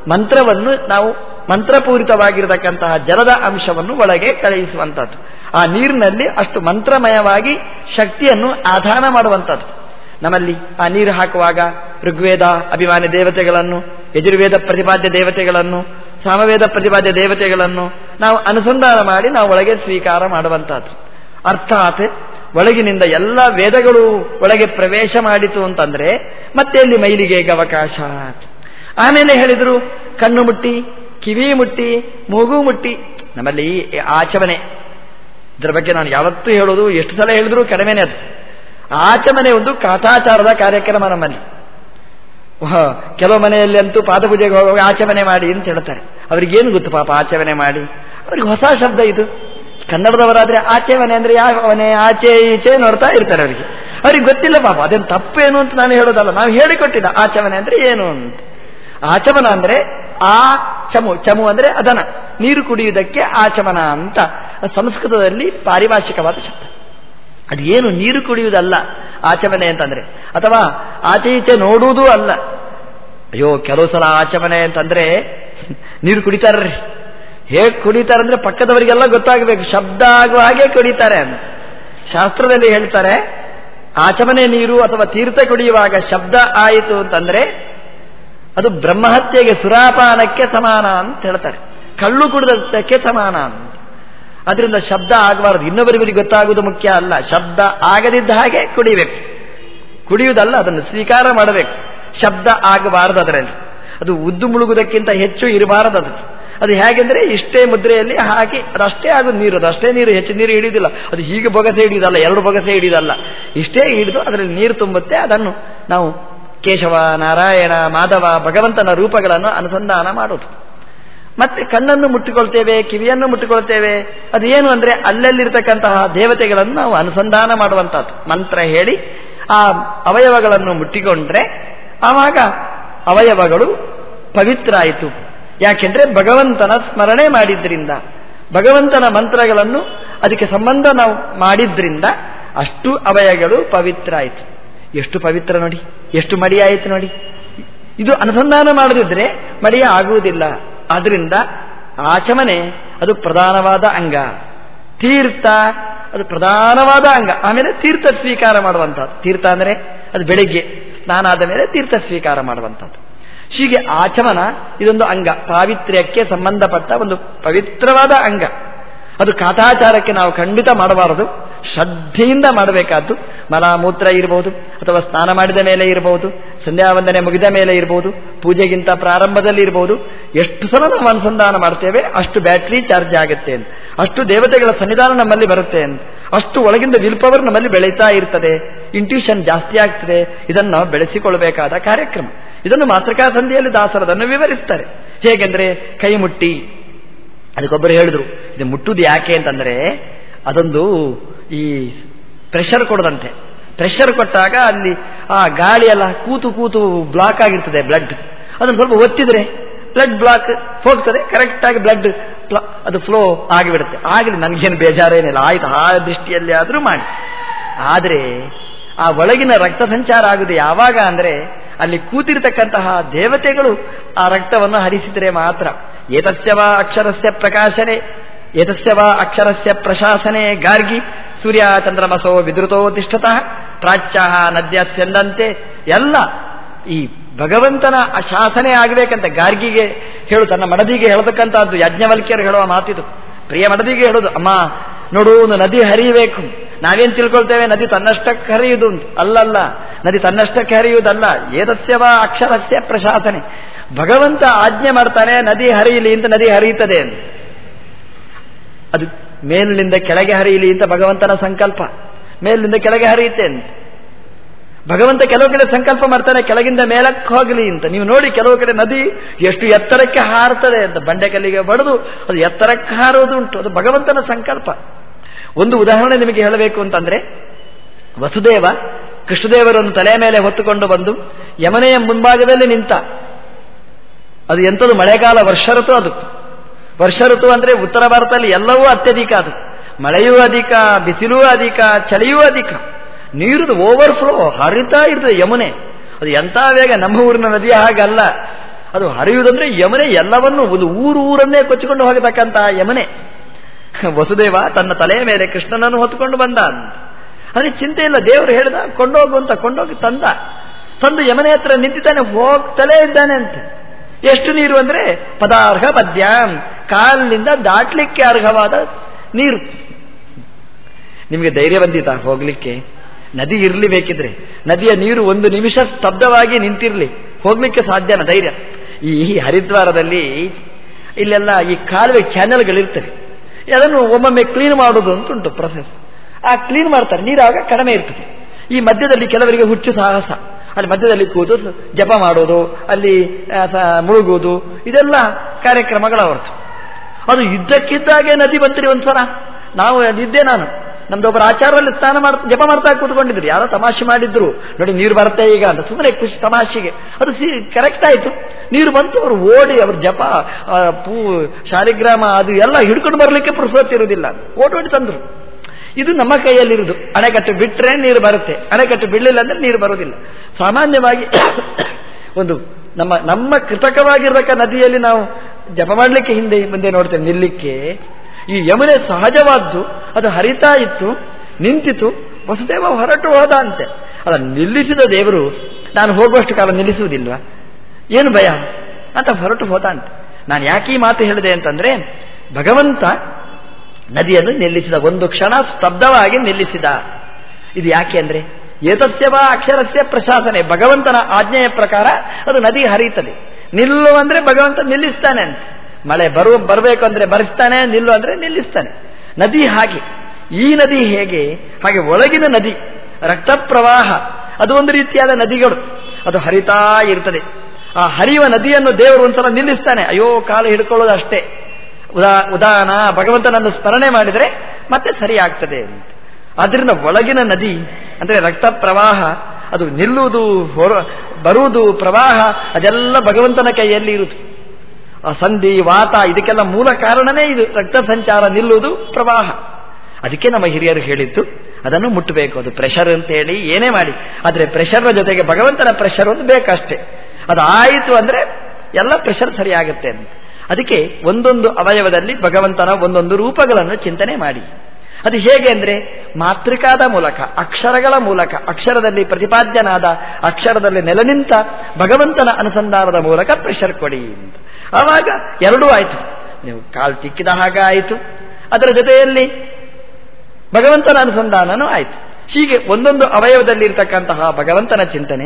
ಮಂತ್ರವನ್ನು ನಾವು ಮಂತ್ರಪೂರಿತವಾಗಿರತಕ್ಕಂತಹ ಜಲದ ಅಂಶವನ್ನು ಒಳಗೆ ಕಳುಹಿಸುವಂಥದ್ದು. ಆ ನೀರಿನಲ್ಲಿ ಅಷ್ಟು ಮಂತ್ರಮಯವಾಗಿ ಶಕ್ತಿಯನ್ನು ಆಧಾನ ಮಾಡುವಂಥದ್ದು. ನಮ್ಮಲ್ಲಿ ಆ ನೀರು ಹಾಕುವಾಗ ಋಗ್ವೇದ ಅಭಿಮಾನಿ ದೇವತೆಗಳನ್ನು, ಯಜುರ್ವೇದ ಪ್ರತಿಪಾದ್ಯ ದೇವತೆಗಳನ್ನು, ಸಾಮವೇದ ಪ್ರತಿಪಾದ್ಯ ದೇವತೆಗಳನ್ನು ನಾವು ಅನುಸಂಧಾನ ಮಾಡಿ ನಾವು ಒಳಗೆ ಸ್ವೀಕಾರ ಮಾಡುವಂತಹದ್ದು ಅರ್ಥಾತ್ ಒಳಗಿನಿಂದ ಎಲ್ಲ ವೇದಗಳು ಒಳಗೆ ಪ್ರವೇಶ ಮಾಡಿತು ಅಂತಂದ್ರೆ ಮತ್ತೆ ಇಲ್ಲಿ ಮೈಲಿಗೆ ಅವಕಾಶ ಆಮೇಲೆ ಹೇಳಿದರು, ಕಣ್ಣು ಮುಟ್ಟಿ, ಕಿವಿ ಮುಟ್ಟಿ, ಮೂಗು ಮುಟ್ಟಿ. ನಮ್ಮಲ್ಲಿ ಆಚಮನೆ. ಇದರ ಬಗ್ಗೆ ನಾನು ಯಾವತ್ತೂ ಹೇಳೋದು, ಎಷ್ಟು ಸಲ ಹೇಳಿದ್ರು ಕಡಿಮೆನೇ ಅದು. ಆಚಮನೆ ಒಂದು ಕಾಟಾಚಾರದ ಕಾರ್ಯಕ್ರಮ ನಮ್ಮಲ್ಲಿ. ಕೆಲವು ಮನೆಯಲ್ಲಿ ಅಂತೂ ಪಾದಪೂಜೆಗೆ ಹೋಗುವಾಗ ಆಚಮನೆ ಮಾಡಿ ಅಂತ ಹೇಳ್ತಾರೆ. ಅವ್ರಿಗೇನು ಗೊತ್ತು ಪಾಪ ಆಚಮನೆ ಮಾಡಿ? ಅವ್ರಿಗೆ ಹೊಸ ಶಬ್ದ ಇದು. ಕನ್ನಡದವರಾದ್ರೆ ಆಚೆಮನೆ ಅಂದ್ರೆ ಯಾವನೆ ಆಚೆ ಈಚೆ ನೋಡ್ತಾ ಇರ್ತಾರೆ ಅವರಿಗೆ. ಅವ್ರಿಗೆ ಗೊತ್ತಿಲ್ಲ ಪಾಪ, ಅದೇನು ತಪ್ಪೇನು ಅಂತ ನಾನು ಹೇಳೋದಲ್ಲ. ನಾವು ಹೇಳಿಕೊಟ್ಟಿದ್ದ ಆಚಮನೆ ಅಂದ್ರೆ ಏನು ಅಂತ. ಆಚಮನ ಅಂದ್ರೆ ಆ ಚಮು ಚಮು ಅಂದ್ರೆ ಅದನ, ನೀರು ಕುಡಿಯುವುದಕ್ಕೆ ಆಚಮನ ಅಂತ. ಸಂಸ್ಕೃತದಲ್ಲಿ ಪಾರಿಭಾಷಿಕವಾದ ಶಬ್ದ. ಅದು ಏನು ನೀರು ಕುಡಿಯುವುದಲ್ಲ, ಆಚಮನೆ ಅಂತಂದ್ರೆ? ಅಥವಾ ಆಚೆ ಈಚೆ ನೋಡುವುದೂ ಅಲ್ಲ. ಅಯ್ಯೋ, ಕೆಲವು ಸಲ ಆಚಮನೆ ಅಂತಂದ್ರೆ ನೀರು ಕುಡಿತಾರ್ರಿ. ಹೇಗೆ ಕುಡಿತಾರೆ ಪಕ್ಕದವರಿಗೆಲ್ಲ ಗೊತ್ತಾಗಬೇಕು, ಶಬ್ದ ಆಗುವ ಹಾಗೆ ಕುಡಿತಾರೆ ಅಂತ. ಶಾಸ್ತ್ರದಲ್ಲಿ ಹೇಳ್ತಾರೆ, ಆಚಮನೆ ನೀರು ಅಥವಾ ತೀರ್ಥ ಕುಡಿಯುವಾಗ ಶಬ್ದ ಆಯಿತು ಅಂತಂದ್ರೆ ಅದು ಬ್ರಹ್ಮಹತ್ಯೆಗೆ ಸುರಾಪಾನಕ್ಕೆ ಸಮಾನ ಅಂತ ಹೇಳ್ತಾರೆ. ಕಳ್ಳು ಕುಡಿದಕ್ಕೆ ಸಮಾನ ಅಂತ. ಅದರಿಂದ ಶಬ್ದ ಆಗಬಾರದು. ಇನ್ನೊಬ್ಬರಿಗೆ ಗೊತ್ತಾಗುವುದು ಮುಖ್ಯ ಅಲ್ಲ. ಶಬ್ದ ಆಗದಿದ್ದ ಹಾಗೆ ಕುಡಿಬೇಕು. ಕುಡಿಯುವುದಲ್ಲ, ಅದನ್ನು ಸ್ವೀಕಾರ ಮಾಡಬೇಕು. ಶಬ್ದ ಆಗಬಾರದು ಅದರಲ್ಲಿ. ಅದು ಉದ್ದು ಮುಳುಗುವುದಕ್ಕಿಂತ ಹೆಚ್ಚು ಇರಬಾರದು ಅದು. ಅದು ಹೇಗೆಂದ್ರೆ ಇಷ್ಟೇ ಮುದ್ರೆಯಲ್ಲಿ ಹಾಕಿ ಅದಷ್ಟೇ ಆಗೋದು ನೀರು. ಅದು ಅಷ್ಟೇ ನೀರು, ಹೆಚ್ಚು ನೀರು ಹಿಡಿಯುವುದಿಲ್ಲ. ಅದು ಹೀಗೆ ಬೊಗಸೆ ಹಿಡಿಯುವುದಲ್ಲ, ಎರಡು ಬೊಗಸೆ ಹಿಡಿಯುವುದಲ್ಲ. ಇಷ್ಟೇ ಹಿಡಿದು ಅದರಲ್ಲಿ ನೀರು ತುಂಬುತ್ತೆ. ಅದನ್ನು ನಾವು ಕೇಶವ, ನಾರಾಯಣ, ಮಾಧವ, ಭಗವಂತನ ರೂಪಗಳನ್ನು ಅನುಸಂಧಾನ ಮಾಡೋದು. ಮತ್ತೆ ಕಣ್ಣನ್ನು ಮುಟ್ಟಿಕೊಳ್ತೇವೆ, ಕಿವಿಯನ್ನು ಮುಟ್ಟಿಕೊಳ್ತೇವೆ, ಅದು ಏನು ಅಂದ್ರೆ ಅಲ್ಲಲ್ಲಿರ್ತಕ್ಕಂತಹ ದೇವತೆಗಳನ್ನು ನಾವು ಅನುಸಂಧಾನ ಮಾಡುವಂತಹದ್ದು ಮಂತ್ರ ಹೇಳಿ ಆ ಅವಯವಗಳನ್ನು ಮುಟ್ಟಿಕೊಂಡ್ರೆ ಆವಾಗ ಅವಯವಗಳು ಪವಿತ್ರ ಆಯಿತು. ಯಾಕೆಂದ್ರೆ ಭಗವಂತನ ಸ್ಮರಣೆ ಮಾಡಿದ್ರಿಂದ, ಭಗವಂತನ ಮಂತ್ರಗಳನ್ನು ಅದಕ್ಕೆ ಸಂಬಂಧ ನಾವು ಮಾಡಿದ್ರಿಂದ ಅಷ್ಟು ಅವಯಗಳು ಪವಿತ್ರ ಆಯಿತು. ಎಷ್ಟು ಪವಿತ್ರ ನೋಡಿ, ಎಷ್ಟು ಮಡಿಯಾಯಿತು ನೋಡಿ. ಇದು ಅನುಸಂಧಾನ ಮಾಡದಿದ್ರೆ ಮಡಿಯ ಆಗುವುದಿಲ್ಲ. ಆದ್ದರಿಂದ ಆಚಮನೆ ಅದು ಪ್ರಧಾನವಾದ ಅಂಗ. ತೀರ್ಥ ಅದು ಪ್ರಧಾನವಾದ ಅಂಗ. ಆಮೇಲೆ ತೀರ್ಥ ಸ್ವೀಕಾರ ಮಾಡುವಂಥದ್ದು. ತೀರ್ಥ ಅಂದರೆ ಅದು ಬೆಳಿಗ್ಗೆ ಸ್ನಾನ ಆದ ಮೇಲೆ ತೀರ್ಥ ಸ್ವೀಕಾರ ಮಾಡುವಂಥದ್ದು. ಹೀಗೆ ಆಚಮನ ಇದೊಂದು ಅಂಗ. ಪಾವಿತ್ರ್ಯಕ್ಕೆ ಸಂಬಂಧಪಟ್ಟ ಒಂದು ಪವಿತ್ರವಾದ ಅಂಗ. ಅದು ಕಾಥಾಚಾರಕ್ಕೆ ನಾವು ಖಂಡಿತ ಮಾಡಬಾರದು. ಶ್ರದ್ಧೆಯಿಂದ ಮಾಡಬೇಕಾದ್ದು. ಮಲಾಮೂತ್ರ ಇರಬಹುದು ಅಥವಾ ಸ್ನಾನ ಮಾಡಿದ ಮೇಲೆ ಇರಬಹುದು ಸಂಧ್ಯಾವಂದನೆ ಮುಗಿದ ಮೇಲೆ ಇರಬಹುದು ಪೂಜೆಗಿಂತ ಪ್ರಾರಂಭದಲ್ಲಿ ಇರಬಹುದು ಎಷ್ಟು ಸಲ ನಾವು ಅನುಸಂಧಾನ ಮಾಡ್ತೇವೆ, ಅಷ್ಟು ಬ್ಯಾಟ್ರಿ ಚಾರ್ಜ್ ಆಗುತ್ತೆ ಅಂತ. ಅಷ್ಟು ದೇವತೆಗಳ ಸನ್ನಿಧಾನ ನಮ್ಮಲ್ಲಿ ಬರುತ್ತೆ ಅಂತ. ಅಷ್ಟು ಒಳಗಿಂದ ವಿಲ್ ಪವರ್ ನಮ್ಮಲ್ಲಿ ಬೆಳೀತಾ ಇರ್ತದೆ. ಇಂಟ್ಯೂಷನ್ ಜಾಸ್ತಿ ಆಗ್ತದೆ. ಇದನ್ನು ಬೆಳೆಸಿಕೊಳ್ಳಬೇಕಾದ ಕಾರ್ಯಕ್ರಮ. ಇದನ್ನು ಮಾತೃಕಾ ಸಂಧಿಯಲ್ಲಿ ದಾಸರದನ್ನು ವಿವರಿಸ್ತಾರೆ. ಹೇಗೆಂದ್ರೆ, ಕೈ ಮುಟ್ಟಿ. ಅದಕ್ಕೊಬ್ಬರು ಹೇಳಿದ್ರು, ಇದು ಮುಟ್ಟುದು ಯಾಕೆ? ಅಂತಂದ್ರೆ, ಅದೊಂದು ಈ ಪ್ರೆಷರ್ ಕೊಡದಂತೆ. ಪ್ರೆಷರ್ ಕೊಟ್ಟಾಗ ಅಲ್ಲಿ ಆ ಗಾಳಿಯೆಲ್ಲ ಕೂತು ಕೂತು ಬ್ಲಾಕ್ ಆಗಿರ್ತದೆ ಬ್ಲಡ್ ಅದನ್ನು ಸ್ವಲ್ಪ ಒತ್ತಿದ್ರೆ ಬ್ಲಡ್ ಬ್ಲಾಕ್ ಹೋಗ್ತದೆ ಕರೆಕ್ಟಾಗಿ ಬ್ಲಡ್ ಅದು ಫ್ಲೋ ಆಗಿಬಿಡುತ್ತೆ. ಆಗಲಿ ನನಗೇನು ಬೇಜಾರೇನಿಲ್ಲ. ಆಯ್ತು, ಆ ದೃಷ್ಟಿಯಲ್ಲಿ ಆದರೂ ಮಾಡಿ. ಆದರೆ ಆ ಒಳಗಿನ ರಕ್ತ ಸಂಚಾರ ಆಗುದು ಯಾವಾಗ ಅಂದರೆ ಅಲ್ಲಿ ಕೂತಿರ್ತಕ್ಕಂತಹ ದೇವತೆಗಳು ಆ ರಕ್ತವನ್ನು ಹರಿಸಿದರೆ ಮಾತ್ರ. ಏತಸ್ಯವ ಅಕ್ಷರಸ್ಯ ಪ್ರಕಾಶನೆ ಏತಸ್ಯವ ಅಕ್ಷರಸ್ಯ ಪ್ರಶಾಸನೆ ಗಾರ್ಗಿ. ಸೂರ್ಯ ಚಂದ್ರಮಸೋ ವಿದ್ರುತೋ ತಿಷ್ಠತಃ ಪ್ರಾಚ್ಯಾಹ ನದ್ಯ ಸೆಂದಂತೆ ಎಲ್ಲ ಈ ಭಗವಂತನ ಶಾಸನೆ ಆಗಬೇಕಂತ ಗಾರ್ಗಿಗೆ ಹೇಳು, ತನ್ನ ಮಡದಿಗೆ ಹೇಳತಕ್ಕಂಥದ್ದು ಯಾಜ್ಞವಲ್ಕ್ಯರು ಹೇಳುವ ಮಾತಿದು. ಪ್ರಿಯ ಮಡದಿಗೆ ಹೇಳುದು, ಅಮ್ಮ, ನೋಡು, ಒಂದು ನದಿ ಹರಿಯಬೇಕು ನಾವೇನ್ ತಿಳ್ಕೊಳ್ತೇವೆ? ನದಿ ತನ್ನಷ್ಟಕ್ಕೆ ಹರಿಯುವುದು ಅಲ್ಲಲ್ಲ, ನದಿ ತನ್ನಷ್ಟಕ್ಕೆ ಹರಿಯುವುದಲ್ಲ. ಏದಸ್ಯವ ಅಕ್ಷರಸ್ಯ ಪ್ರಶಾಸನೆ. ಭಗವಂತ ಆಜ್ಞೆ ಮಾಡ್ತಾನೆ, ನದಿ ಹರಿಯಲಿ ಅಂತ ನದಿ ಹರಿಯುತ್ತದೆ ಅದು ಮೇಲಿನಿಂದ ಕೆಳಗೆ ಹರಿಯಲಿ ಅಂತ ಭಗವಂತನ ಸಂಕಲ್ಪ. ಮೇಲಿನಿಂದ ಕೆಳಗೆ ಹರಿಯುತ್ತೆ ಅಂತ. ಭಗವಂತ ಕೆಲವು ಕಡೆ ಸಂಕಲ್ಪ ಮಾಡ್ತಾನೆ, ಕೆಳಗಿಂದ ಮೇಲಕ್ಕೆ ಹೋಗಲಿ ಅಂತ. ನೀವು ನೋಡಿ ಕೆಲವು ಕಡೆ ನದಿ ಎಷ್ಟು ಎತ್ತರಕ್ಕೆ ಹಾರುತ್ತದೆ ಅಂತ. ಬಂಡೆಕಲ್ಲಿಗೆ ಬಡದು ಅದು ಎತ್ತರಕ್ಕೆ ಹಾರೋದು ಉಂಟು. ಅದು ಭಗವಂತನ ಸಂಕಲ್ಪ. ಒಂದು ಉದಾಹರಣೆ ನಿಮಗೆ ಹೇಳಬೇಕು ಅಂತಂದ್ರೆ, ವಸುದೇವ ಕೃಷ್ಣದೇವರನ್ನು ತಲೆ ಮೇಲೆ ಹೊತ್ತುಕೊಂಡು ಬಂದು ಯಮನೆಯ ಮುಂಭಾಗದಲ್ಲಿ ನಿಂತ. ಅದು ಎಂಥದ್ದು ಮಳೆಗಾಲ ವರ್ಷರತು ಅದು. ವರ್ಷ ಋತು ಅಂದ್ರೆ ಉತ್ತರ ಭಾರತದಲ್ಲಿ ಎಲ್ಲವೂ ಅತ್ಯಧಿಕ ಅದು. ಮಳೆಯೂ ಅಧಿಕ, ಬಿಸಿಲೂ ಅಧಿಕ, ಚಳಿಯೂ ಅಧಿಕ. ನೀರುದು ಓವರ್ಫ್ಲೋ ಹರಿತಾ ಇರ್ತದೆ ಯಮುನೆ. ಅದು ಎಂಥ ವೇಗ ನಮ್ಮ ಊರಿನ ನದಿ ಹಾಗಲ್ಲ. ಅದು ಹರಿಯುವುದಂದ್ರೆ ಯಮನೆ ಎಲ್ಲವನ್ನು ಒಂದು ಊರು ಊರನ್ನೇ ಕೊಚ್ಚಿಕೊಂಡು ಹೋಗತಕ್ಕಂತಹ ಯಮನೆ. ವಸುದೇವ ತನ್ನ ತಲೆಯ ಮೇಲೆ ಕೃಷ್ಣನನ್ನು ಹೊತ್ತುಕೊಂಡು ಬಂದ. ಅದೇ ಚಿಂತೆ ಇಲ್ಲ, ದೇವರು ಹೇಳಿದ, ಕೊಂಡೋಗು ಅಂತ ಕೊಂಡೋಗಿ ತಂದ. ತಂದು ಯಮನೆ ಹತ್ರ ನಿಂತಿದ್ದಾನೆ ಹೋಗ್ತಲೇ ಇದ್ದಾನೆ ಅಂತ. ಎಷ್ಟು ನೀರು ಅಂದರೆ? ಪದಾರ್ಹ ಪದ್ಯ. ಕಾಲಿನಿಂದ ದಾಟ್ಲಿಕ್ಕೆ ಅರ್ಹವಾದ ನೀರು. ನಿಮಗೆ ಧೈರ್ಯ ಬಂದಿತ ಹೋಗ್ಲಿಕ್ಕೆ? ನದಿ ಇರಲಿ ಬೇಕಿದ್ರೆ. ನದಿಯ ನೀರು ಒಂದು ನಿಮಿಷ ಸ್ತಬ್ಧವಾಗಿ ನಿಂತಿರಲಿ. ಹೋಗ್ಲಿಕ್ಕೆ ಸಾಧ್ಯನ ಧೈರ್ಯ? ಈ ಹರಿದ್ವಾರದಲ್ಲಿ ಇಲ್ಲೆಲ್ಲ ಈ ಕಾಲುವೆ ಚಾನೆಲ್ಗಳಿರ್ತವೆ. ಅದನ್ನು ಒಮ್ಮೊಮ್ಮೆ ಕ್ಲೀನ್ ಮಾಡೋದು ಅಂತ ಉಂಟು ಪ್ರೊಸೆಸ್ ಆ ಕ್ಲೀನ್ ಮಾಡ್ತಾರೆ. ನೀರಾಗ ಕಡಿಮೆ ಇರ್ತದೆ. ಈ ಮಧ್ಯದಲ್ಲಿ ಕೆಲವರಿಗೆ ಹುಚ್ಚು ಸಾಹಸ. ಅಲ್ಲಿ ಮಧ್ಯದಲ್ಲಿ ಕೂತು ಜಪ ಮಾಡೋದು ಅಲ್ಲಿ ಮುಳುಗುವುದು, ಇದೆಲ್ಲ ಕಾರ್ಯಕ್ರಮಗಳ ಹೊರತು ಅದು ಇದ್ದಕ್ಕಿದ್ದಾಗೆ ನದಿ ಬಂತಿರಿ ಒಂದ್ಸಲ. ನಾವು ಇದ್ದೆ ನಾನು. ನಮ್ದೊಬ್ಬರ ಆಚಾರದಲ್ಲಿ ಸ್ನಾನ ಮಾಡ್, ಜಪ ಮಾಡ್ತಾ ಕೂತ್ಕೊಂಡಿದ್ರು. ಯಾರೋ ತಮಾಷೆ ಮಾಡಿದ್ರು. ನೋಡಿ, ನೀರು ಬರುತ್ತೆ ಈಗ ಅಂತ. ಸುಮ್ಮನೆ ಖುಷಿ ತಮಾಷೆಗೆ. ಅದು ಸಿ ಕರೆಕ್ಟ್ ಆಯ್ತು. ನೀರು ಬಂತು, ಅವರು ಓಡಿ, ಅವ್ರ ಜಪ ಪೂ, ಶಾಲಿಗ್ರಾಮ, ಅದು ಎಲ್ಲ ಹಿಡ್ಕೊಂಡು ಬರಲಿಕ್ಕೆ ಪುರುಸೊತ್ತಿರುವುದಿಲ್ಲ ಓಡೋಡಿ ತಂದ್ರು. ಇದು ನಮ್ಮ ಕೈಯಲ್ಲಿರುವುದು. ಅಣೆಕಟ್ಟು ಬಿಟ್ಟರೆ ನೀರು ಬರುತ್ತೆ. ಅಣೆಕಟ್ಟು ಬಿಡಲಿಲ್ಲ ಅಂದ್ರೆ ನೀರು ಬರೋದಿಲ್ಲ ಸಾಮಾನ್ಯವಾಗಿ ಒಂದು ನಮ್ಮ ನಮ್ಮ ಕೃತಕವಾಗಿರತಕ್ಕ ನದಿಯಲ್ಲಿ ನಾವು ಜಪ ಮಾಡಲಿಕ್ಕೆ ಹಿಂದೆ, ಮುಂದೆ ನೋಡ್ತೇವೆ, ನಿಲ್ಲಕ್ಕೆ. ಈ ಯಮುನೆ ಸಹಜವಾದ್ದು, ಅದು ಹರಿತಾ ಇತ್ತು ನಿಂತಿತು ವಸುದೇವ ಹೊರಟು ಹೋದ ಅಂತೆ ಅಲ್ಲ, ನಿಲ್ಲಿಸಿದ ದೇವರು, ನಾನು ಹೋಗುವಷ್ಟು ಕಾಲ ನಿಲ್ಲಿಸುವುದಿಲ್ವಾ? ಏನು ಭಯ? ಅಂತ ಹೊರಟು ಹೋದ ಅಂತೆ ನಾನು ಯಾಕೆ ಈ ಮಾತು ಹೇಳಿದೆ ಅಂತಂದ್ರೆ, ಭಗವಂತ ನದಿಯನ್ನು ನಿಲ್ಲಿಸಿದ, ಒಂದು ಕ್ಷಣ ಸ್ತಬ್ಧವಾಗಿ ನಿಲ್ಲಿಸಿದ. ಇದು ಯಾಕೆ ಅಂದ್ರೆ, ಏತಸ್ಯವ ಅಕ್ಷರಸ್ಯ ಪ್ರಶಾಸನೆ, ಭಗವಂತನ ಆಜ್ಞೆಯ ಪ್ರಕಾರ ಅದು ನದಿ ಹರಿಯುತ್ತದೆ. ನಿಲ್ಲು ಅಂದ್ರೆ ಭಗವಂತ ನಿಲ್ಲಿಸ್ತಾನೆ ಅಂತ. ಮಳೆ ಬರುವ ಬರಬೇಕು ಅಂದ್ರೆ ಬರೆಸ್ತಾನೆ, ನಿಲ್ಲು ಅಂದ್ರೆ ನಿಲ್ಲಿಸ್ತಾನೆ. ನದಿ ಹಾಗೆ, ಈ ನದಿ ಹೇಗೆ, ಹಾಗೆ ಒಳಗಿನ ನದಿ ರಕ್ತ ಪ್ರವಾಹ ಅದು ಒಂದು ರೀತಿಯಾದ ನದಿಗಳು, ಅದು ಹರಿತಾ ಇರ್ತದೆ. ಆ ಹರಿಯುವ ನದಿಯನ್ನು ದೇವರು ಒಂದ್ಸಲ ನಿಲ್ಲಿಸ್ತಾನೆ. ಅಯ್ಯೋ, ಕಾಲು ಹಿಡ್ಕೊಳ್ಳೋದು ಅಷ್ಟೇ. ಉದಾ, ಉದಾಹರಣ, ಭಗವಂತನನ್ನು ಸ್ಮರಣೆ ಮಾಡಿದರೆ ಮತ್ತೆ ಸರಿಯಾಗ್ತದೆ ಆಗ್ತದೆ ಆದ್ದರಿಂದ ಒಳಗಿನ ನದಿ, ಅಂದರೆ ರಕ್ತ ಪ್ರವಾಹ, ಅದು ನಿಲ್ಲುವುದು, ಹೊರ, ಬರುವುದು, ಪ್ರವಾಹ, ಅದೆಲ್ಲ ಭಗವಂತನ ಕೈಯಲ್ಲಿ ಇರುತ್ತೆ ಸಂಧಿ, ವಾತ, ಇದಕ್ಕೆಲ್ಲ ಮೂಲ ಕಾರಣನೇ ಇದು. ರಕ್ತ ಸಂಚಾರ ನಿಲ್ಲುವುದು, ಪ್ರವಾಹ. ಅದಕ್ಕೆ ನಮ್ಮ ಹಿರಿಯರು ಹೇಳಿದ್ದು, ಅದನ್ನು ಮುಟ್ಟಬೇಕು. ಅದು ಪ್ರೆಷರ್ ಅಂತ ಹೇಳಿ ಏನೇ ಮಾಡಿ. ಆದರೆ ಪ್ರೆಷರ್ನ ಜೊತೆಗೆ ಭಗವಂತನ ಪ್ರೆಷರ್ ಒಂದು ಬೇಕಷ್ಟೇ. ಅದು ಆಯಿತು ಅಂದರೆ ಎಲ್ಲ ಪ್ರೆಷರ್ ಸರಿಯಾಗುತ್ತೆ ಅಂತ. ಅದಕ್ಕೆ ಒಂದೊಂದು ಅವಯವದಲ್ಲಿ ಭಗವಂತನ ಒಂದೊಂದು ರೂಪಗಳನ್ನು ಚಿಂತನೆ ಮಾಡಿ. ಅದು ಹೇಗೆ ಅಂದರೆ ಮಾತೃಕಾದ ಮೂಲಕ, ಅಕ್ಷರಗಳ ಮೂಲಕ, ಅಕ್ಷರದಲ್ಲಿ ಪ್ರತಿಪಾದ್ಯನಾದ, ಅಕ್ಷರದಲ್ಲಿ ನೆಲೆ ನಿಂತ ಭಗವಂತನ ಅನುಸಂಧಾನದ ಮೂಲಕ ಪ್ರೆಷರ್ ಕೊಡಿ ಅಂತ. ಆವಾಗ ಎರಡೂ ಆಯಿತು. ನೀವು ಕಾಲು ತಿಕ್ಕಿದ ಹಾಗೆ ಆಯಿತು. ಅದರ ಜೊತೆಯಲ್ಲಿ ಭಗವಂತನ ಅನುಸಂಧಾನನೂ ಆಯಿತು. ಹೀಗೆ ಒಂದೊಂದು ಅವಯವದಲ್ಲಿ ಇರತಕ್ಕಂತಹ ಭಗವಂತನ ಚಿಂತನೆ,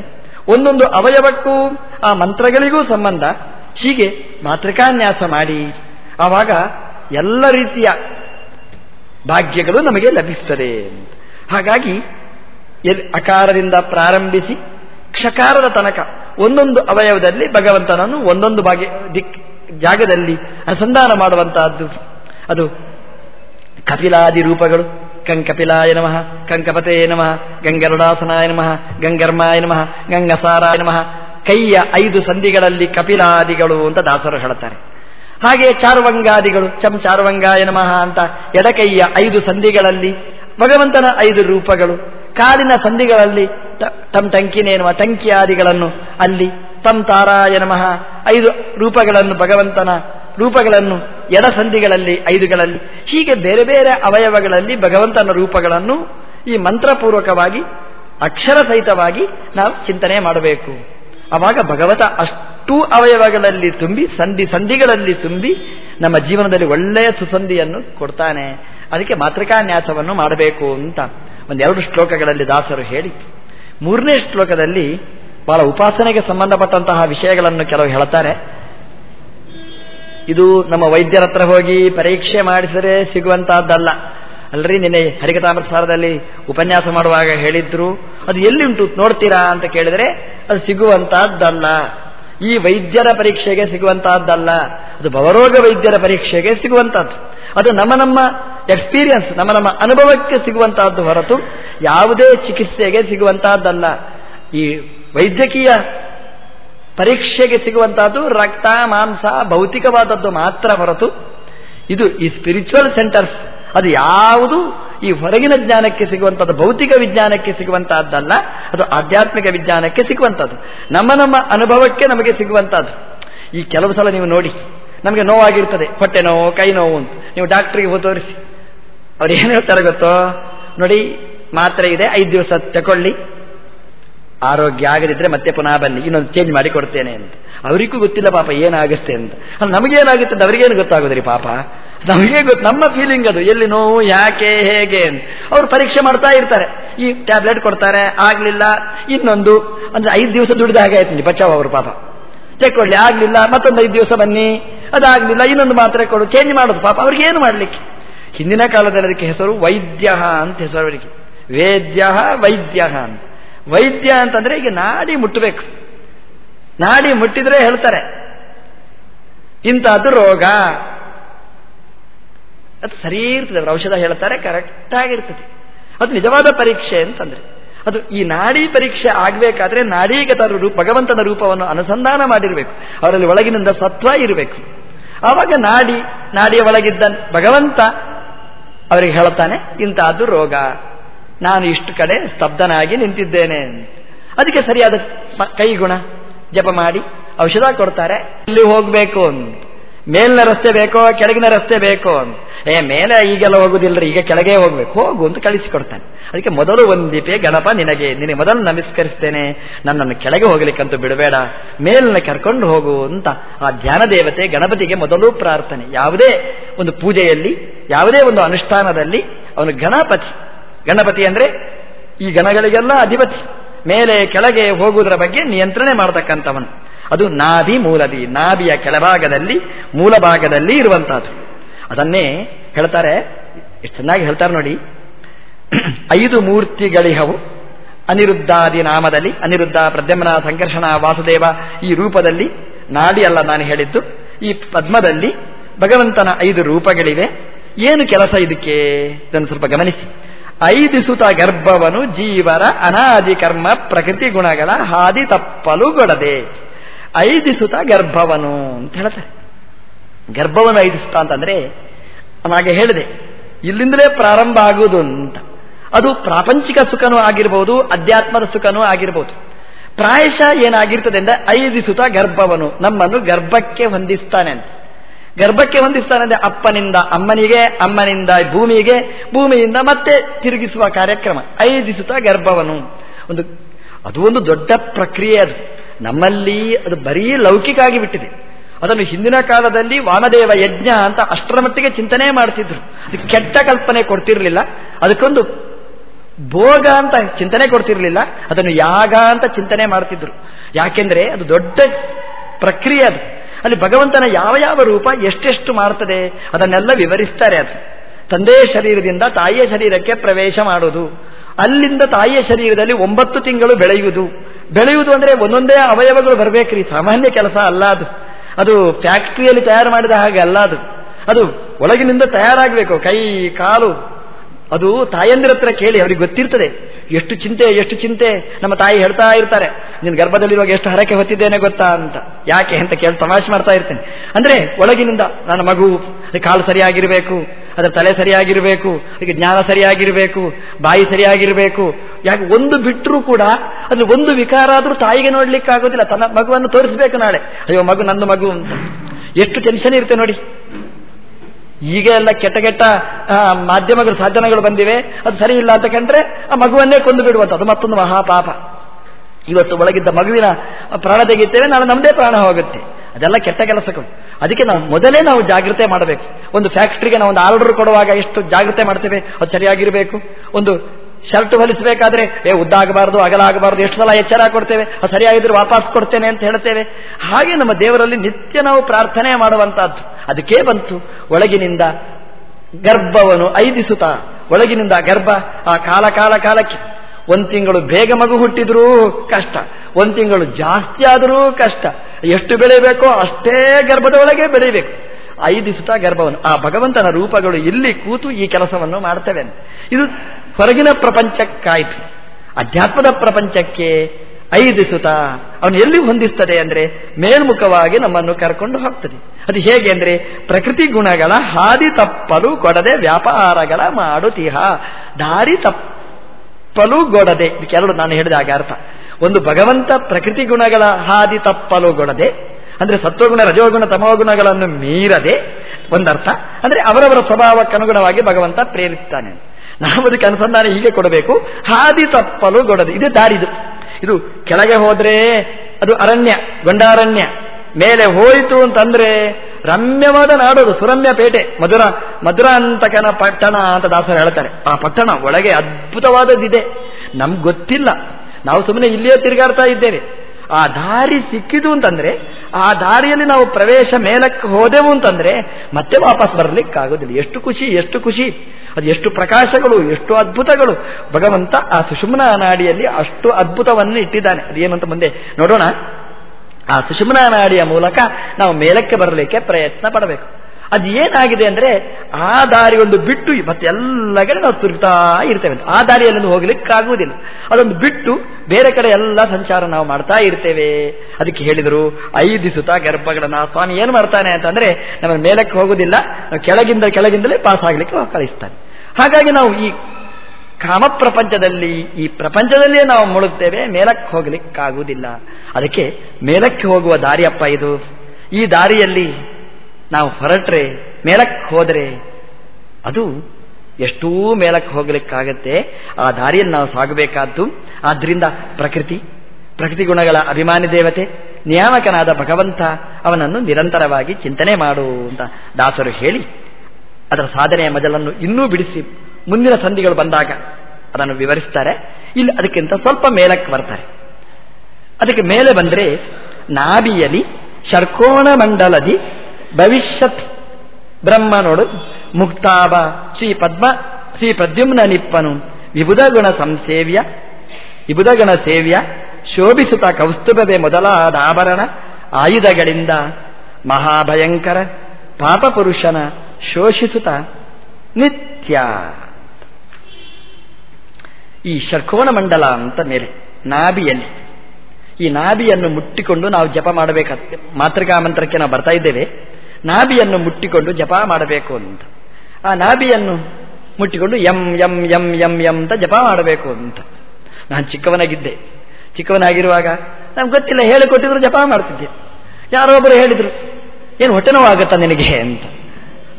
ಒಂದೊಂದು ಅವಯವಕ್ಕೂ ಆ ಮಂತ್ರಗಳಿಗೂ ಸಂಬಂಧ ಹೀಗೆ ಮಾತೃಕಾನ್ಯಾಸ ಮಾಡಿ. ಆವಾಗ ಎಲ್ಲ ರೀತಿಯ ಭಾಗ್ಯಗಳು ನಮಗೆ ಲಭಿಸುತ್ತದೆ ಹಾಗಾಗಿ ಅಕಾರದಿಂದ ಪ್ರಾರಂಭಿಸಿ ಕ್ಷಕಾರದ ತನಕ ಒಂದೊಂದು ಅವಯವದಲ್ಲಿ ಭಗವಂತನನ್ನು ಒಂದೊಂದು ಭಾಗ್ಯ ದಿಕ್ ಜಾಗದಲ್ಲಿ ಅನುಸಂಧಾನ ಮಾಡುವಂತಹದ್ದು. ಅದು ಕಪಿಲಾದಿ ರೂಪಗಳು. ಕಂಕಪಿಲಾಯ ನಮಃ ಕಂಕಪತೆಯ ನಮಃ, ಗಂಗರುಡಾಸನಾಯ ನಮಃ, ಗಂಗರ್ಮಾಯ ನಮಃ, ಗಂಗಸಾರಾಯ ನಮಃ ಕೈಯ ಐದು ಸಂಧಿಗಳಲ್ಲಿ ಕಪಿಲಾದಿಗಳು ಅಂತ ದಾಸರು ಹೇಳುತ್ತಾರೆ. ಹಾಗೆ ಚಾರ್ವಂಗಾದಿಗಳು, ಚಂ ಚಾರುವಂಗಾಯ ನಮಃ ಅಂತ ಎಡಕೈಯ ಐದು ಸಂಧಿಗಳಲ್ಲಿ, ಭಗವಂತನ ಐದು ರೂಪಗಳು, ಕಾಲಿನ ಸಂಧಿಗಳಲ್ಲಿ ತಮ್ ಟಂಕಿನೇ ಎನ್ನುವ ಟಂಕಿಯಾದಿಗಳನ್ನು ಅಲ್ಲಿ ತಂ ತಾರಾಯ ನಮಃ ಐದು ರೂಪಗಳನ್ನು ಭಗವಂತನ ರೂಪಗಳನ್ನು ಎಡ ಸಂಧಿಗಳಲ್ಲಿ ಐದುಗಳಲ್ಲಿ. ಹೀಗೆ ಬೇರೆ ಬೇರೆ ಅವಯವಗಳಲ್ಲಿ ಭಗವಂತನ ರೂಪಗಳನ್ನು ಈ ಮಂತ್ರಪೂರ್ವಕವಾಗಿ ಅಕ್ಷರ ಸಹಿತವಾಗಿ ನಾವು ಚಿಂತನೆ ಮಾಡಬೇಕು. ಆವಾಗ ಭಗವತ ಅಷ್ಟೂ ಅವಯವಗಳಲ್ಲಿ ತುಂಬಿ, ಸಂಧಿ ಸಂಧಿಗಳಲ್ಲಿ ತುಂಬಿ ನಮ್ಮ ಜೀವನದಲ್ಲಿ ಒಳ್ಳೆಯ ಸುಸಂಧಿಯನ್ನು ಕೊಡ್ತಾನೆ. ಅದಕ್ಕೆ ಮಾತೃಕಾನ್ಯಾಸವನ್ನು ಮಾಡಬೇಕು ಅಂತ ಒಂದೆರಡು ಶ್ಲೋಕಗಳಲ್ಲಿ ದಾಸರು ಹೇಳಿ. ಮೂರನೇ ಶ್ಲೋಕದಲ್ಲಿ ಬಹಳ ಉಪಾಸನೆಗೆ ಸಂಬಂಧಪಟ್ಟಂತಹ ವಿಷಯಗಳನ್ನು ಕೆಲವು ಹೇಳ್ತಾರೆ ಇದು ನಮ್ಮ ವೈದ್ಯರ ಹತ್ರ ಹೋಗಿ ಪರೀಕ್ಷೆ ಮಾಡಿಸರೆ ಸಿಗುವಂತಹದ್ದಲ್ಲ. ಅಲ್ರಿ, ನಿನ್ನೆ ಹರಿಕತಾಮೃತಸಾರದಲ್ಲಿ ಉಪನ್ಯಾಸ ಮಾಡುವಾಗ ಹೇಳಿದ್ರು, ಅದು ಎಲ್ಲಿಂಟು ನೋಡ್ತೀರಾ ಅಂತ ಕೇಳಿದರೆ, ಅದು ಸಿಗುವಂತಹದ್ದಲ್ಲ. ಈ ವೈದ್ಯರ ಪರೀಕ್ಷೆಗೆ ಸಿಗುವಂತಹದ್ದಲ್ಲ. ಅದು ಭವರೋಗ ವೈದ್ಯರ ಪರೀಕ್ಷೆಗೆ ಸಿಗುವಂತಹದ್ದು. ಅದು ನಮ್ಮ ನಮ್ಮ ಎಕ್ಸ್ಪೀರಿಯನ್ಸ್, ನಮ್ಮ ನಮ್ಮ ಅನುಭವಕ್ಕೆ ಸಿಗುವಂತಹದ್ದು ಹೊರತು ಯಾವುದೇ ಚಿಕಿತ್ಸೆಗೆ ಸಿಗುವಂತಹದ್ದಲ್ಲ. ಈ ವೈದ್ಯಕೀಯ ಪರೀಕ್ಷೆಗೆ ಸಿಗುವಂತಹದ್ದು ರಕ್ತ, ಮಾಂಸ, ಭೌತಿಕವಾದದ್ದು ಮಾತ್ರ ಹೊರತು. ಇದು ಈ ಸ್ಪಿರಿಚುವಲ್ ಸೆಂಟರ್ಸ್ ಅದು ಯಾವುದು? ಈ ಹೊರಗಿನ ಜ್ಞಾನಕ್ಕೆ ಸಿಗುವಂಥದ್ದು, ಭೌತಿಕ ವಿಜ್ಞಾನಕ್ಕೆ ಸಿಗುವಂತಹದ್ದಲ್ಲ, ಅದು ಆಧ್ಯಾತ್ಮಿಕ ವಿಜ್ಞಾನಕ್ಕೆ ಸಿಗುವಂಥದ್ದು. ನಮ್ಮ ನಮ್ಮ ಅನುಭವಕ್ಕೆ ನಮಗೆ ಸಿಗುವಂಥದ್ದು. ಈ ಕೆಲವು ಸಲ ನೀವು ನೋಡಿ, ನಮಗೆ ನೋವಾಗಿರ್ತದೆ, ಹೊಟ್ಟೆ ನೋವು, ಕೈ ನೋವು ಅಂತ ನೀವು ಡಾಕ್ಟ್ರಿಗೆ ಹೋಗಿ ತೋರಿಸಿ. ಅವ್ರು ಏನು ಹೇಳ್ತಾರೆ ಗೊತ್ತೋ? ನೋಡಿ, ಮಾತ್ರೆ ಇದೆ, ಐದು ದಿವಸ ತಗೊಳ್ಳಿ ಆರೋಗ್ಯ ಆಗದಿದ್ರೆ ಮತ್ತೆ ಪುನಃ ಬನ್ನಿ, ಇನ್ನೊಂದು ಚೇಂಜ್ ಮಾಡಿ ಕೊಡ್ತೇನೆ ಅಂತ. ಅವರಿಗೂ ಗೊತ್ತಿಲ್ಲ ಪಾಪ ಏನಾಗುತ್ತೆ ಅಂತ. ನಮಗೇನಾಗುತ್ತೆ ಅಂತ ಅವ್ರಿಗೇನು ಗೊತ್ತಾಗೋದ್ರಿ ಪಾಪ. ನಮಗೆ ಗೊತ್ತು, ನಮ್ಮ ಫೀಲಿಂಗ್ ಅದು, ಎಲ್ಲಿ ನೋವು, ಯಾಕೆ, ಹೇಗೆ ಅಂತ. ಅವರು ಪರೀಕ್ಷೆ ಮಾಡ್ತಾ ಇರ್ತಾರೆ. ಈ ಟ್ಯಾಬ್ಲೆಟ್ ಕೊಡ್ತಾರೆ, ಆಗಲಿಲ್ಲ, ಇನ್ನೊಂದು, ಅಂದ್ರೆ ಐದು ದಿವಸ ದುಡಿದ ಹಾಗೆ ಆಯ್ತು ಬಚಾವ್ ಅವರು ಪಾಪ. ಚಿಕೊಳ್ಳಿ ಆಗಲಿಲ್ಲ, ಮತ್ತೊಂದು ಐದು ದಿವಸ ಬನ್ನಿ, ಅದಾಗ್ಲಿಲ್ಲ, ಇನ್ನೊಂದು ಮಾತ್ರೆ ಕೊಡು ಚೇಂಜ್ ಮಾಡೋದು ಪಾಪ, ಅವ್ರಿಗೆ ಏನು ಮಾಡ್ಲಿಕ್ಕೆ? ಹಿಂದಿನ ಕಾಲದಲ್ಲಿ ಅದಕ್ಕೆ ಹೆಸರು ವೈದ್ಯ ಅಂತ ಹೆಸರು ಅವರಿಗೆ. ವೇದ್ಯ ವೈದ್ಯ ಅಂತ. ವೈದ್ಯ ಅಂತಂದ್ರೆ ಈಗ ನಾಡಿ ಮುಟ್ಟಬೇಕು. ನಾಡಿ ಮುಟ್ಟಿದ್ರೆ ಹೇಳ್ತಾರೆ, ಇಂಥದ್ದು ರೋಗ. ಅದು ಸರಿ ಇರ್ತದೆ, ಅವರು ಔಷಧ ಹೇಳ್ತಾರೆ ಕರೆಕ್ಟ್ ಆಗಿರ್ತದೆ ಅದು ನಿಜವಾದ ಪರೀಕ್ಷೆ ಅಂತಂದ್ರೆ, ಅದು ಈ ನಾಡಿ ಪರೀಕ್ಷೆ ಆಗಬೇಕಾದ್ರೆ ನಾಡೀಗತ ರೂಪ, ಭಗವಂತನ ರೂಪವನ್ನು ಅನುಸಂಧಾನ ಮಾಡಿರಬೇಕು. ಅವರಲ್ಲಿ ಒಳಗಿನಿಂದ ಸತ್ವ ಇರಬೇಕು. ಆವಾಗ ನಾಡಿ, ನಾಡಿಯ ಒಳಗಿದ್ದ ಭಗವಂತ ಅವರಿಗೆ ಹೇಳ್ತಾನೆ ಇಂತಹದ್ದು ರೋಗ. ನಾನು ಇಷ್ಟು ಕಡೆ ಸ್ತಬ್ಧನಾಗಿ ನಿಂತಿದ್ದೇನೆ ಅದಕ್ಕೆ ಸರಿಯಾದ ಕೈಗುಣ, ಜಪ ಮಾಡಿ, ಔಷಧ ಕೊಡ್ತಾರೆ, ಇಲ್ಲಿ ಹೋಗಬೇಕು ಅಂತ. ಮೇಲಿನ ರಸ್ತೆ ಬೇಕೋ, ಕೆಳಗಿನ ರಸ್ತೆ ಬೇಕೋ ಅಂತ. ಏ, ಮೇಲೆ ಈಗೆಲ್ಲ ಹೋಗುದಿಲ್ಲರಿ ಈಗ ಕೆಳಗೆ ಹೋಗ್ಬೇಕು. ಹೋಗು ಅಂತ ಕಳಿಸಿಕೊಡ್ತಾನೆ ಅದಕ್ಕೆ ಮೊದಲು ಒಂದಿಪೆ ಗಣಪ ನಿನಗೆ ನಿನಗೆ ಮೊದಲು ನಮಸ್ಕರಿಸ್ತೇನೆ. ನನ್ನನ್ನು ಕೆಳಗೆ ಹೋಗ್ಲಿಕ್ಕಂತೂ ಬಿಡಬೇಡ. ಮೇಲಿನ ಕರ್ಕೊಂಡು ಹೋಗು ಅಂತ ಆ ಧ್ಯಾನ ದೇವತೆ ಗಣಪತಿಗೆ ಮೊದಲು ಪ್ರಾರ್ಥನೆ. ಯಾವುದೇ ಒಂದು ಪೂಜೆಯಲ್ಲಿ, ಯಾವುದೇ ಒಂದು ಅನುಷ್ಠಾನದಲ್ಲಿ ಅವನು ಗಣಪತಿ ಗಣಪತಿ ಅಂದ್ರೆ ಈ ಗಣಗಳಿಗೆಲ್ಲ ಅಧಿಪತಿ. ಮೇಲೆ ಕೆಳಗೆ ಹೋಗುವುದರ ಬಗ್ಗೆ ನಿಯಂತ್ರಣೆ ಮಾಡತಕ್ಕಂಥವನು. ಅದು ನಾಭಿ ಮೂಲದಿ. ನಾಭಿಯ ಕೆಳಭಾಗದಲ್ಲಿ ಮೂಲ ಭಾಗದಲ್ಲಿ ಇರುವಂತಹದ್ದು ಅದನ್ನೇ ಹೇಳ್ತಾರೆ, ಎಷ್ಟು ಚೆನ್ನಾಗಿ ಹೇಳ್ತಾರೆ ನೋಡಿ. ಐದು ಮೂರ್ತಿಗಳಿಹವು. ಅನಿರುದ್ಧಾದಿ ನಾಮದಲ್ಲಿ, ಅನಿರುದ್ಧ ಪ್ರದ್ಯಮನ ಸಂಕರ್ಷಣ ವಾಸುದೇವ ಈ ರೂಪದಲ್ಲಿ, ನಾಡಿ ಅಲ್ಲ ನಾನು ಹೇಳಿದ್ದು, ಈ ಪದ್ಮದಲ್ಲಿ ಭಗವಂತನ ಐದು ರೂಪಗಳಿವೆ. ಏನು ಕೆಲಸ ಇದಕ್ಕೆ? ಇದನ್ನು ಸ್ವಲ್ಪ ಗಮನಿಸಿ. ಐದು ಸುತ ಗರ್ಭವನು ಜೀವರ ಅನಾದಿ ಕರ್ಮ ಪ್ರಕೃತಿ ಗುಣಗಳ ಹಾದಿ ತಪ್ಪಲು ಗೊಡದೆ ಐದಿಸುತ ಗರ್ಭವನು ಅಂತ ಹೇಳ್ತಾರೆ ಗರ್ಭವನ್ನು ಐದಿಸುತ ಅಂತಂದ್ರೆ ನಾಗೆ ಹೇಳಿದೆ, ಇಲ್ಲಿಂದಲೇ ಪ್ರಾರಂಭ ಆಗುವುದು ಅಂತ. ಅದು ಪ್ರಾಪಂಚಿಕ ಸುಖನೂ ಆಗಿರಬಹುದು ಅಧ್ಯಾತ್ಮದ ಸುಖನೂ ಆಗಿರಬಹುದು ಪ್ರಾಯಶಃ ಏನಾಗಿರ್ತದೆ ಅಂದ್ರೆ ಐದಿಸುತ ಗರ್ಭವನು ನಮ್ಮನ್ನು ಗರ್ಭಕ್ಕೆ ಹೊಂದಿಸ್ತಾನೆ ಅಂತ. ಗರ್ಭಕ್ಕೆ ಹೊಂದಿಸ್ತಾನೆ ಅಂದ್ರೆ ಅಪ್ಪನಿಂದ ಅಮ್ಮನಿಗೆ, ಅಮ್ಮನಿಂದ ಭೂಮಿಗೆ, ಭೂಮಿಯಿಂದ ಮತ್ತೆ ತಿರುಗಿಸುವ ಕಾರ್ಯಕ್ರಮ, ಐದಿಸುತ್ತ ಗರ್ಭವನು. ಒಂದು, ಅದು ಒಂದು ದೊಡ್ಡ ಪ್ರಕ್ರಿಯೆ ಅದು. ನಮ್ಮಲ್ಲಿ ಅದು ಬರೀ ಲೌಕಿಕ ಆಗಿಬಿಟ್ಟಿದೆ ಅದನ್ನು ಹಿಂದಿನ ಕಾಲದಲ್ಲಿ ವಾಮದೇವ ಯಜ್ಞ ಅಂತ ಅಷ್ಟರ ಮಟ್ಟಿಗೆ ಚಿಂತನೆ ಮಾಡ್ತಿದ್ರು. ಅದು ಕೆಟ್ಟ ಕಲ್ಪನೆ ಕೊಡ್ತಿರ್ಲಿಲ್ಲ. ಅದಕ್ಕೊಂದು ಭೋಗ ಅಂತ ಚಿಂತನೆ ಕೊಡ್ತಿರ್ಲಿಲ್ಲ. ಅದನ್ನು ಯಾಗ ಅಂತ ಚಿಂತನೆ ಮಾಡ್ತಿದ್ರು. ಯಾಕೆಂದ್ರೆ ಅದು ದೊಡ್ಡ ಪ್ರಕ್ರಿಯೆ ಅದು. ಅಲ್ಲಿ ಭಗವಂತನ ಯಾವ ಯಾವ ರೂಪ ಎಷ್ಟೆಷ್ಟು ಮಾಡ್ತದೆ ಅದನ್ನೆಲ್ಲ ವಿವರಿಸ್ತಾರೆ ಅದು. ತಂದೆಯ ಶರೀರದಿಂದ ತಾಯಿಯ ಶರೀರಕ್ಕೆ ಪ್ರವೇಶ ಮಾಡೋದು ಅಲ್ಲಿಂದ ತಾಯಿಯ ಶರೀರದಲ್ಲಿ ಒಂಬತ್ತು ತಿಂಗಳು ಬೆಳೆಯುವುದು. ಬೆಳೆಯುವುದು ಅಂದ್ರೆ ಒಂದೊಂದೇ ಅವಯವಗಳು ಬರಬೇಕ್ರಿ. ಸಾಮಾನ್ಯ ಕೆಲಸ ಅಲ್ಲ ಅದು. ಅದು ಫ್ಯಾಕ್ಟ್ರಿಯಲ್ಲಿ ತಯಾರು ಮಾಡಿದ ಹಾಗೆ ಅಲ್ಲ ಅದು. ಅದು ಒಳಗಿನಿಂದ ತಯಾರಾಗಬೇಕು. ಕೈ, ಕಾಲು. ಅದು ತಾಯಂದಿರ ಹತ್ರ ಕೇಳಿ, ಅವ್ರಿಗೆ ಗೊತ್ತಿರ್ತದೆ. ಎಷ್ಟು ಚಿಂತೆ ಎಷ್ಟು ಚಿಂತೆ. ನಮ್ಮ ತಾಯಿ ಹೇಳ್ತಾ ಇರ್ತಾರೆ ನಿನ್ನ ಗರ್ಭದಲ್ಲಿರುವಾಗ ಎಷ್ಟು ಹರಕೆ ಹೊತ್ತಿದ್ದೇನೆ ಗೊತ್ತಾ ಅಂತ. ಯಾಕೆ ಅಂತ ಕೇಳಿ ತಮಾಷೆ ಮಾಡ್ತಾ ಇರ್ತೇನೆ. ಅಂದ್ರೆ ಒಳಗಿನಿಂದ ನನ್ನ ಮಗು ಕಾಲು ಸರಿಯಾಗಿರಬೇಕು, ಅದರ ತಲೆ ಸರಿಯಾಗಿರಬೇಕು, ಅದಕ್ಕೆ ಜ್ಞಾನ ಸರಿಯಾಗಿರಬೇಕು, ಬಾಯಿ ಸರಿಯಾಗಿರಬೇಕು. ಯಾಕೆ ಒಂದು ಬಿಟ್ಟರೂ ಕೂಡ ಅದು ಒಂದು ವಿಕಾರ ಆದರೂ ತಾಯಿಗೆ ನೋಡ್ಲಿಕ್ಕೆ ಆಗೋದಿಲ್ಲ ತನ್ನ ಮಗುವನ್ನು ತೋರಿಸಬೇಕು ನಾಳೆ. ಅಯ್ಯೋ ಮಗು ನನ್ನ ಮಗು ಅಂತ. ಎಷ್ಟು ಟೆನ್ಷನ್ ಇರುತ್ತೆ ನೋಡಿ. ಈಗ ಎಲ್ಲ ಕೆಟ್ಟ ಕೆಟ್ಟ ಮಾಧ್ಯಮಗಳು, ಸಾಧನಗಳು ಬಂದಿವೆ. ಅದು ಸರಿ ಇಲ್ಲ ಅಂತ ಕಂಡ್ರೆ ಆ ಮಗುವನ್ನೇ ಕೊಂದು ಬಿಡುವಂಥದ್ದು ಮತ್ತೊಂದು ಮಹಾಪಾಪ. ಇವತ್ತು ಒಳಗಿದ್ದ ಮಗುವಿನ ಪ್ರಾಣ ತೆಗೆಯುತ್ತೇವೆ, ನಾಳೆ ನಮ್ಮದೇ ಪ್ರಾಣ ಹೋಗುತ್ತೆ. ಅದೆಲ್ಲ ಕೆಟ್ಟ ಕೆಲಸಗಳು. ಅದಕ್ಕೆ ನಾವು ಮೊದಲೇ ನಾವು ಜಾಗ್ರತೆ ಮಾಡಬೇಕು. ಒಂದು ಫ್ಯಾಕ್ಟ್ರಿಗೆ ನಾವು ಒಂದು ಆರ್ಡರ್ ಕೊಡುವಾಗ ಎಷ್ಟು ಜಾಗ್ರತೆ ಮಾಡ್ತೇವೆ, ಅದು ಸರಿಯಾಗಿರಬೇಕು. ಒಂದು ಶರ್ಟ್ ಹೊಲಿಸಬೇಕಾದ್ರೆ, ಏ, ಉದ್ದ ಅಗಲಾಗಬಾರದು ಎಷ್ಟು ಸಲ ಎಚ್ಚರ ಕೊಡ್ತೇವೆ ಸರಿಯಾಗಿದ್ರೆ ವಾಪಸ್ ಕೊಡ್ತೇನೆ ಅಂತ ಹೇಳ್ತೇವೆ. ಹಾಗೆ ನಮ್ಮ ದೇವರಲ್ಲಿ ನಿತ್ಯ ನಾವು ಪ್ರಾರ್ಥನೆ ಮಾಡುವಂತಹದ್ದು ಅದಕ್ಕೆ ಬಂತು, ಒಳಗಿನಿಂದ ಗರ್ಭವನು ಐದಿಸುತ್ತ, ಒಳಗಿನಿಂದ ಗರ್ಭ, ಆ ಕಾಲ ಕಾಲ, ಕಾಲಕ್ಕೆ. ಒಂದು ತಿಂಗಳು ಬೇಗ ಮಗು ಹುಟ್ಟಿದ್ರೂ ಕಷ್ಟ, ಒಂದು ತಿಂಗಳು ಜಾಸ್ತಿ ಆದರೂ ಕಷ್ಟ. ಎಷ್ಟು ಬೆಳೆಯಬೇಕೋ ಅಷ್ಟೇ ಗರ್ಭದ ಒಳಗೆ ಬೆಳೆಯಬೇಕು ಐದು ಗರ್ಭವನು ಗರ್ಭವನ್ನು. ಆ ಭಗವಂತನ ರೂಪಗಳು ಇಲ್ಲಿ ಕೂತು ಈ ಕೆಲಸವನ್ನು ಮಾಡ್ತೇವೆ. ಇದು ಹೊರಗಿನ ಪ್ರಪಂಚಕ್ಕಾಯ್ತು. ಅಧ್ಯಾತ್ಮದ ಪ್ರಪಂಚಕ್ಕೆ ಐದು ಸುತ ಅವನು ಎಲ್ಲಿ ಹೊಂದಿಸ್ತದೆ ಅಂದ್ರೆ ಮೇಲ್ಮುಖವಾಗಿ ನಮ್ಮನ್ನು ಕರ್ಕೊಂಡು ಹೋಗ್ತದೆ. ಅದು ಹೇಗೆ ಅಂದರೆ ಪ್ರಕೃತಿ ಗುಣಗಳ ಹಾದಿ ತಪ್ಪಲು ಕೊಡದೆ ವ್ಯಾಪಾರಗಳ ಮಾಡುತ್ತೀಹ ದಾರಿ ತಪ್ಪಲು ಗೊಡದೆ ಇದಕ್ಕೆರಡು ನಾನು ಹೇಳಿದ ಹಾಗೆ ಅರ್ಥ. ಒಂದು ಭಗವಂತ ಪ್ರಕೃತಿ ಗುಣಗಳ ಹಾದಿ ತಪ್ಪಲು ಗೊಡದೆ ಅಂದ್ರೆ ಸತ್ವಗುಣ, ರಜೋಗುಣ, ತಮೋಗುಣಗಳನ್ನು ಮೀರದೆ, ಒಂದರ್ಥ, ಅಂದ್ರೆ ಅವರವರ ಸ್ವಭಾವಕ್ಕನುಗುಣವಾಗಿ ಭಗವಂತ ಪ್ರೇರಿಸ್ತಾನೆ ನಾವು ಅದಕ್ಕೆ ಅನುಸಂಧಾನ ಹೀಗೆ ಕೊಡಬೇಕು. ಹಾದಿ ತಪ್ಪಲು ಗೊಡದು ಇದು ದಾರಿದು. ಇದು ಕೆಳಗೆ ಹೋದ್ರೆ ಅದು ಅರಣ್ಯ, ಗೊಂಡಾರಣ್ಯ. ಮೇಲೆ ಹೋಯಿತು ಅಂತಂದ್ರೆ ರಮ್ಯವಾದ ನಾಡೋದು, ಸುರಮ್ಯ ಪೇಟೆ. ಮಧುರ ಅಂತಕನ ಪಟ್ಟಣ ಅಂತ ದಾಸರು ಹೇಳ್ತಾರೆ. ಆ ಪಟ್ಟಣ ಒಳಗೆ ಅದ್ಭುತವಾದದ್ದಿದೆ. ನಮ್ಗೆ ಗೊತ್ತಿಲ್ಲ. ನಾವು ಸುಮ್ಮನೆ ಇಲ್ಲಿಯೇ ತಿರುಗಾಡ್ತಾ ಇದ್ದೇವೆ. ಆ ದಾರಿ ಸಿಕ್ಕಿದು ಅಂತಂದ್ರೆ ಆ ದಾರಿಯಲ್ಲಿ ನಾವು ಪ್ರವೇಶ ಮೇಲಕ್ಕೆ ಹೋದೆವು ಅಂತಂದ್ರೆ ಮತ್ತೆ ವಾಪಸ್ ಬರಲಿಕ್ಕಾಗೋದಿಲ್ಲ. ಎಷ್ಟು ಖುಷಿ ಎಷ್ಟು ಖುಷಿ. ಅದು ಎಷ್ಟು ಪ್ರಕಾಶಗಳು, ಎಷ್ಟು ಅದ್ಭುತಗಳು. ಭಗವಂತ ಆ ಸುಷುಮ್ನ ನಾಡಿಯಲ್ಲಿ ಅಷ್ಟು ಅದ್ಭುತವನ್ನು ಇಟ್ಟಿದ್ದಾನೆ. ಅದೇನಂತ ಮುಂದೆ ನೋಡೋಣ. ಆ ಸುಷುಮ್ನ ನಾಡಿಯ ಮೂಲಕ ನಾವು ಮೇಲಕ್ಕೆ ಬರಲಿಕ್ಕೆ ಪ್ರಯತ್ನ ಪಡಬೇಕು. ಅದು ಏನಾಗಿದೆ ಅಂದ್ರೆ ಆ ದಾರಿ ಒಂದು ಬಿಟ್ಟು ಮತ್ತೆ ಎಲ್ಲ ಕಡೆ ನಾವು ತಿರುಗ್ತಾ ಇರ್ತೇವೆ. ಆ ದಾರಿಯಲ್ಲಿ ಹೋಗ್ಲಿಕ್ಕಾಗುವುದಿಲ್ಲ. ಅದೊಂದು ಬಿಟ್ಟು ಬೇರೆ ಕಡೆ ಎಲ್ಲ ಸಂಚಾರ ನಾವು ಮಾಡ್ತಾ ಇರ್ತೇವೆ. ಅದಕ್ಕೆ ಹೇಳಿದರು ಸುತ ಗರ್ಭಗಳನ್ನ ಸ್ವಾಮಿ ಏನು ಮಾಡ್ತಾನೆ ಅಂತಂದ್ರೆ ನಮ್ಮ ಮೇಲಕ್ಕೆ ಹೋಗುವುದಿಲ್ಲ. ನಾವು ಕೆಳಗಿಂದ, ಕೆಳಗಿಂದಲೇ ಪಾಸ್ ಆಗ್ಲಿಕ್ಕೆ ಕಳಿಸ್ತಾನೆ. ಹಾಗಾಗಿ ನಾವು ಈ ಕಾಮ ಪ್ರಪಂಚದಲ್ಲಿ, ಈ ಪ್ರಪಂಚದಲ್ಲಿಯೇ ನಾವು ಮುಳುಗ್ತೇವೆ, ಮೇಲಕ್ಕೆ ಹೋಗಲಿಕ್ಕಾಗುವುದಿಲ್ಲ. ಅದಕ್ಕೆ ಮೇಲಕ್ಕೆ ಹೋಗುವ ದಾರಿಯಪ್ಪ ಇದು. ಈ ದಾರಿಯಲ್ಲಿ ನಾವು ಹೊರಟ್ರೆ, ಮೇಲಕ್ಕೆ ಹೋದರೆ, ಅದು ಎಷ್ಟೂ ಮೇಲಕ್ಕೆ ಹೋಗಲಿಕ್ಕಾಗತ್ತೆ. ಆ ದಾರಿಯನ್ನು ನಾವು ಸಾಗಬೇಕಾದ್ದು ಆದ್ದರಿಂದ ಪ್ರಕೃತಿ ಪ್ರಕೃತಿ ಗುಣಗಳ ಅಭಿಮಾನಿ ದೇವತೆ, ನಿಯಾಮಕನಾದ ಭಗವಂತ ಅವನನ್ನು ನಿರಂತರವಾಗಿ ಚಿಂತನೆ ಮಾಡು ಅಂತ ದಾಸರು ಹೇಳಿ, ಅದರ ಸಾಧನೆಯ ಮಜಲನ್ನು ಇನ್ನೂ ಬಿಡಿಸಿ ಮುಂದಿನ ಸಂಧಿಗಳು ಬಂದಾಗ ಅದನ್ನು ವಿವರಿಸ್ತಾರೆ. ಇಲ್ಲಿ ಅದಕ್ಕಿಂತ ಸ್ವಲ್ಪ ಮೇಲಕ್ಕೆ ಬರ್ತಾರೆ. ಅದಕ್ಕೆ ಮೇಲೆ ಬಂದರೆ, ನಾಭಿಯಲಿ, ಶರ್ಕೋಣ ಮಂಡಲದಿ ಭವಿಷ್ಯತ್ ಬ್ರಹ್ಮ ನೋಡು ಮುಕ್ತಾಬ ಶ್ರೀ ಪದ್ಮ ಶ್ರೀ ಪ್ರದ್ಯುಮ್ನ ನಿಪ್ಪನು. ವಿಬುಧ ಗುಣ ಸಂಸೇವ್ಯ ವಿಬುಧ ಗುಣ ಸೇವ್ಯ, ಶೋಭಿಸುತ ಕೌಸ್ತುಭವೇ ಮೊದಲಾದ ಆಭರಣ, ಆಯುಧಗಳಿಂದ ಮಹಾಭಯಂಕರ, ಪಾಪಪುರುಷನ ಶೋಷಿಸುತ್ತ ನಿತ್ಯ. ಈ ಶರ್ಕೋಣ ಮಂಡಲ ಅಂತ ಮೇಲೆ, ನಾಭಿಯಲ್ಲಿ. ಈ ನಾಭಿಯನ್ನು ಮುಟ್ಟಿಕೊಂಡು ನಾವು ಜಪ ಮಾಡಬೇಕಾದ ಮಾತೃಕಾ ಮಂತ್ರಕ್ಕೆ ನಾವು ಬರ್ತಾ ಇದ್ದೇವೆ. ನಾಭಿಯನ್ನು ಮುಟ್ಟಿಕೊಂಡು ಜಪ ಮಾಡಬೇಕು ಅಂತ. ಆ ನಾಭಿಯನ್ನು ಮುಟ್ಟಿಕೊಂಡು ಎಂ ಎಂ ಎಂ ಎಂ ಎಂ ಅಂತ ಜಪ ಮಾಡಬೇಕು ಅಂತ. ನಾನು ಚಿಕ್ಕವನಾಗಿದ್ದೆ. ಚಿಕ್ಕವನಾಗಿರುವಾಗ ನಮ್ಗೆ ಗೊತ್ತಿಲ್ಲ ಹೇಳಿಕೊಟ್ಟಿದ್ರು ಜಪ ಮಾಡ್ತಿದ್ದೆ. ಯಾರೋ ಒಬ್ಬರು ಹೇಳಿದರು, ಏನು ಹೊಟ್ಟೆ ನೋವಾಗುತ್ತಾ ನಿನಗೆ? ಅಂತ.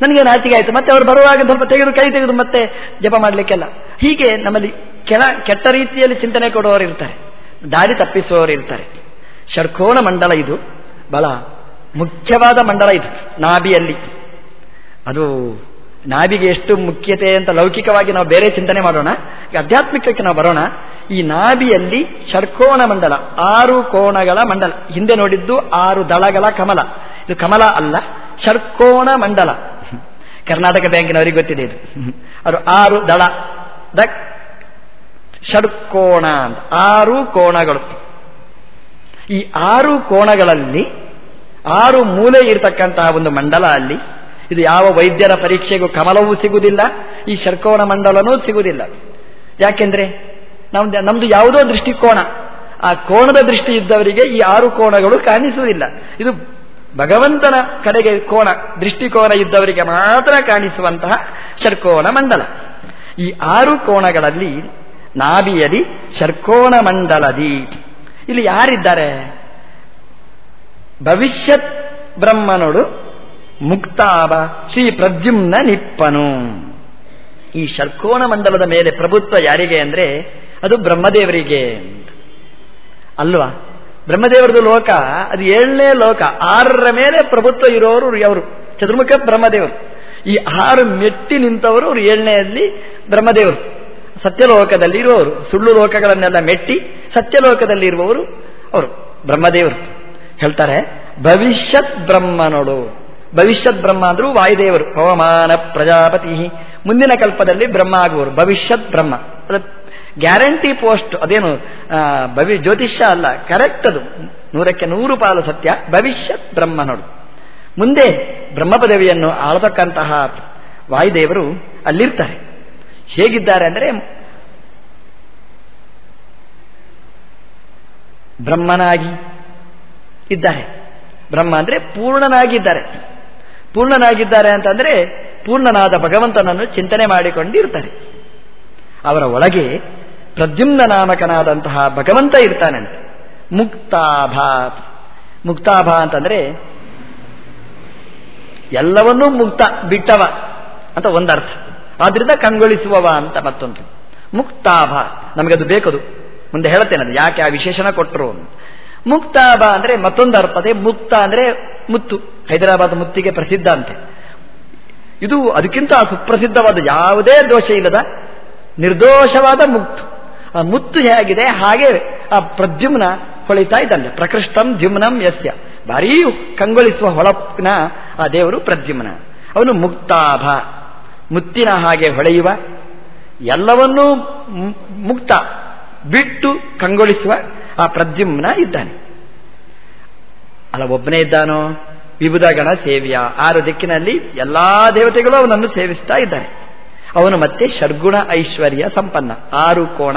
ನನಗೆ ನಾಚಿಕೆ ಆಯಿತು, ಮತ್ತೆ ಅವರು ಬರುವಾಗ ಸ್ವಲ್ಪ ತೆಗೆದು, ಕೈ ತೆಗೆದು ಮತ್ತೆ ಜಪ ಮಾಡಲಿಕ್ಕೆಲ್ಲ. ಹೀಗೆ ನಮ್ಮಲ್ಲಿ ಕೆಳ, ಕೆಟ್ಟ ರೀತಿಯಲ್ಲಿ ಚಿಂತನೆ ಕೊಡುವವರು ಇರ್ತಾರೆ ದಾರಿ ತಪ್ಪಿಸುವವರು ಇರ್ತಾರೆ ಷಡ್ಕೋಣ ಮಂಡಲ ಇದು. ಬಹಳ ಮುಖ್ಯವಾದ ಮಂಡಲ ಇದು, ನಾಭಿಯಲ್ಲಿ. ಅದು ನಾಭಿಗೆ ಎಷ್ಟು ಮುಖ್ಯತೆ ಅಂತ ಲೌಕಿಕವಾಗಿ ನಾವು ಬೇರೆ ಚಿಂತನೆ ಮಾಡೋಣ. ಆಧ್ಯಾತ್ಮಿಕಕ್ಕೆ ನಾವು ಬರೋಣ. ಈ ನಾಭಿಯಲ್ಲಿ ಷಡ್ಕೋಣ ಮಂಡಲ, ಆರು ಕೋಣಗಳ ಮಂಡಲ. ಹಿಂದೆ ನೋಡಿದ್ದು ಆರು ದಳಗಳ ಕಮಲ. ಇದು ಕಮಲ ಅಲ್ಲ, ಷಡ್ಕೋಣ ಮಂಡಲ. ಕರ್ನಾಟಕ ಬ್ಯಾಂಕಿನವರಿಗೆ ಗೊತ್ತಿದೆ ಇದು. ಅದು ಆರು ದಳ. ದ ಷಡ್ಕೋಣ ಅಂತ. ಆರು ಕೋಣಗಳು. ಈ ಆರು ಕೋಣಗಳಲ್ಲಿ ಆರು ಮೂಲೆ ಇರತಕ್ಕಂತಹ ಒಂದು ಮಂಡಲ ಅಲ್ಲಿ. ಇದು ಯಾವ ವೈದ್ಯರ ಪರೀಕ್ಷೆಗೂ ಕಮಲವೂ ಸಿಗುವುದಿಲ್ಲ, ಈ ಶರ್ಕೋಣ ಮಂಡಲನೂ ಸಿಗುವುದಿಲ್ಲ. ಯಾಕೆಂದ್ರೆ ನಮ್ದು ನಮ್ದು ಯಾವುದೋ ದೃಷ್ಟಿಕೋನ. ಆ ಕೋಣದ ದೃಷ್ಟಿ ಇದ್ದವರಿಗೆ ಈ ಆರು ಕೋಣಗಳು ಕಾಣಿಸುವುದಿಲ್ಲ. ಇದು ಭಗವಂತನ ಕಡೆಗೆ ಕೋಣ, ದೃಷ್ಟಿಕೋನ ಇದ್ದವರಿಗೆ ಮಾತ್ರ ಕಾಣಿಸುವಂತಹ ಶರ್ಕೋಣ ಮಂಡಲ. ಈ ಆರು ಕೋಣಗಳಲ್ಲಿ ನಾಭಿಯದಿ ಶರ್ಕೋಣ ಮಂಡಲದಿ. ಇಲ್ಲಿ ಯಾರಿದ್ದಾರೆ? ಭವಿಷ್ಯತ್ ಬ್ರಹ್ಮನೋಡು ಮುಕ್ತಾವ, ಶ್ರೀ ಪ್ರದ್ಯುಮ್ನ ನಿಪ್ಪನು. ಈ ಷರ್ಕೋಣ ಮಂಡಲದ ಮೇಲೆ ಪ್ರಭುತ್ವ ಯಾರಿಗೆ ಅಂದ್ರೆ, ಅದು ಬ್ರಹ್ಮದೇವರಿಗೆ ಅಲ್ವಾ? ಬ್ರಹ್ಮದೇವರದು ಲೋಕ, ಅದು ಏಳನೇ ಲೋಕ. ಆರರ ಮೇಲೆ ಪ್ರಭುತ್ವ ಇರೋರು ಅವರು ಚತುರ್ಮುಖ ಬ್ರಹ್ಮದೇವರು. ಈ ಆರು ಮೆಟ್ಟಿ ನಿಂತವರು ಅವರು ಏಳನೆಯಲ್ಲಿ ಬ್ರಹ್ಮದೇವರು. ಸತ್ಯಲೋಕದಲ್ಲಿ ಇರುವವರು ಸುಳ್ಳು ಲೋಕಗಳನ್ನೆಲ್ಲ ಮೆಟ್ಟಿ ಸತ್ಯಲೋಕದಲ್ಲಿ ಇರುವವರು ಅವರು ಬ್ರಹ್ಮದೇವರು. ಹೇಳ್ತಾರೆ, ಭವಿಷ್ಯತ್ ಬ್ರಹ್ಮನೋಡು ಭವಿಷ್ಯತ್ ಬ್ರಹ್ಮ ಅಂದ್ರೂ ವಾಯುದೇವರು ಪವಮಾನ ಪ್ರಜಾಪತಿ. ಮುಂದಿನ ಕಲ್ಪದಲ್ಲಿ ಬ್ರಹ್ಮ ಆಗುವರು ಭವಿಷ್ಯತ್ ಬ್ರಹ್ಮ. ಗ್ಯಾರಂಟಿ ಪೋಸ್ಟ್, ಅದೇನು ಭವಿ, ಜ್ಯೋತಿಷ್ಯ ಅಲ್ಲ, ಕರೆಕ್ಟ್ ಅದು. ನೂರಕ್ಕೆ ನೂರು ಪಾಲು ಸತ್ಯ, ಭವಿಷ್ಯತ್ ಬ್ರಹ್ಮನೋಡು ಮುಂದೆ ಬ್ರಹ್ಮ ಪದವಿಯನ್ನು ಆಳತಕ್ಕಂತಹ ವಾಯುದೇವರು ಅಲ್ಲಿರ್ತಾರೆ. ಹೇಗಿದ್ದಾರೆ ಅಂದರೆ, ಬ್ರಹ್ಮನಾಗಿ ಇದ್ದಾರೆ. ಬ್ರಹ್ಮ ಅಂದರೆ ಪೂರ್ಣನಾಗಿದ್ದಾರೆ. ಪೂರ್ಣನಾಗಿದ್ದಾರೆ ಅಂತಂದ್ರೆ ಪೂರ್ಣನಾದ ಭಗವಂತನನ್ನು ಚಿಂತನೆ ಮಾಡಿಕೊಂಡಿರ್ತಾರೆ. ಅವರ ಒಳಗೆ ಪ್ರದ್ಯುಮ್ನ ನಾಮಕನಾದಂತಹ ಭಗವಂತ ಇರ್ತಾನಂತೆ ಮುಕ್ತಾಭಾ ಮುಕ್ತಾಭಾ ಅಂತಂದ್ರೆ ಎಲ್ಲವನ್ನೂ ಮುಕ್ತ, ಬಿಟ್ಟವ ಅಂತ ಒಂದರ್ಥ. ಆದ್ರಿಂದ ಕಂಗೊಳಿಸುವವ ಅಂತ ಮತ್ತೊಂದು. ಮುಕ್ತಾಭ. ನಮಗದು ಬೇಕದು. ಮುಂದೆ ಹೇಳ್ತೇನೆ ಅದು ಯಾಕೆ ಆ ವಿಶೇಷಣ ಕೊಟ್ಟರು ಮುಕ್ತಾಭ ಅಂದ್ರೆ ಮತ್ತೊಂದು ಅರ್ಥ, ಅದೇ ಮುಕ್ತ ಅಂದ್ರೆ ಮುತ್ತು. ಹೈದರಾಬಾದ್ ಮುತ್ತಿಗೆ ಪ್ರಸಿದ್ಧ ಅಂತೆ. ಇದು ಅದಕ್ಕಿಂತ ಸುಪ್ರಸಿದ್ಧವಾದ ಯಾವುದೇ ದೋಷ ಇಲ್ಲದ ನಿರ್ದೋಷವಾದ ಮುಕ್ತು ಆ ಮುತ್ತು ಹೇಗಿದೆ, ಹಾಗೆ ಆ ಪ್ರದ್ಯುಮ್ನ ಹೊಳಿತಾ ಇದ್ದಾನೆ. ಪ್ರಕೃಷ್ಟಂ ದ್ಯುಮ್ನಂ ಯಸ್ಯ. ಭಾರೀ ಕಂಗೊಳಿಸುವ ಹೊಳಪ್ನ ಆ ದೇವರು ಪ್ರದ್ಯುಮ್ನ. ಅವನು ಮುಕ್ತಾಭ. ಮುತ್ತಿನ ಹಾಗೆ ಹೊಳೆಯುವ ಎಲ್ಲವನ್ನೂ ಮುಕ್ತ, ಬಿಟ್ಟು ಕಂಗೊಳಿಸುವ ಆ ಪ್ರದ್ಯುಮ್ನ ಇದ್ದಾನೆ. ಅಲ್ಲ, ಒಬ್ಬನೇ ಇದ್ದಾನೋ? ವಿಭುಧಗಣ ಸೇವ್ಯ. ಆರು ದಿಕ್ಕಿನಲ್ಲಿ ಎಲ್ಲಾ ದೇವತೆಗಳು ಅವನನ್ನು ಸೇವಿಸ್ತಾ ಇದ್ದಾನೆ ಅವನು ಮತ್ತೆ ಷಡ್ಗುಣ ಐಶ್ವರ್ಯ ಸಂಪನ್ನ. ಆರು ಕೋಣ.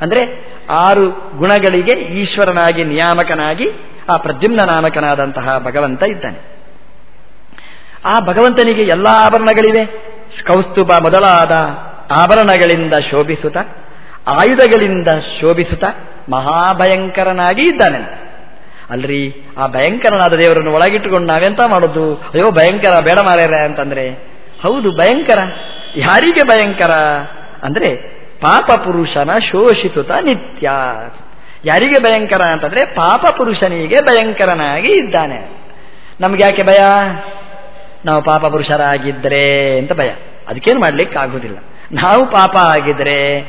ಅಂದ್ರೆ ಆರು ಗುಣಗಳಿಗೆ ಈಶ್ವರನಾಗಿ, ನಿಯಾಮಕನಾಗಿ ಆ ಪ್ರದ್ಯುಮ್ನ ನಾಮಕನಾದಂತಹ ಭಗವಂತ ಇದ್ದಾನೆ. ಆ ಭಗವಂತನಿಗೆ ಎಲ್ಲ ಆಭರಣಗಳಿವೆ. ಕೌಸ್ತುಭ ಮೊದಲಾದ ಆಭರಣಗಳಿಂದ ಶೋಭಿಸುತ್ತ, ಆಯುಧಗಳಿಂದ ಶೋಭಿಸುತ್ತ ಮಹಾಭಯಂಕರನಾಗಿ ಇದ್ದಾನೆ. ಅಲ್ರಿ, ಆ ಭಯಂಕರನಾದ ದೇವರನ್ನು ಒಳಗಿಟ್ಟುಕೊಂಡು ನಾವೆಂತ ಮಾಡೋದು? ಅಯ್ಯೋ, ಭಯಂಕರ, ಬೇಡ ಮಾರ್ಯಾರ ಅಂತಂದ್ರೆ, ಹೌದು, ಭಯಂಕರ. ಯಾರಿಗೆ ಭಯಂಕರ? ಅಂದ್ರೆ ಪಾಪ ಪುರುಷನ ಶೋಷಿತುತ ನಿತ್ಯ. ಯಾರಿಗೆ ಭಯಂಕರ ಅಂತಂದ್ರೆ ಪಾಪ ಪುರುಷನಿಗೆ ಭಯಂಕರನಾಗಿ ಇದ್ದಾನೆ. ನಮ್ಗೆ ಯಾಕೆ ಭಯ? ನಾವು ಪಾಪ ಪುರುಷರಾಗಿದ್ದರೆ ಅಂತ ಭಯ. ಅದಕ್ಕೇನು ಮಾಡ್ಲಿಕ್ಕೆ ಆಗುದಿಲ್ಲ ನಾವು ಪಾಪ ಆಗಿದ್ರೆ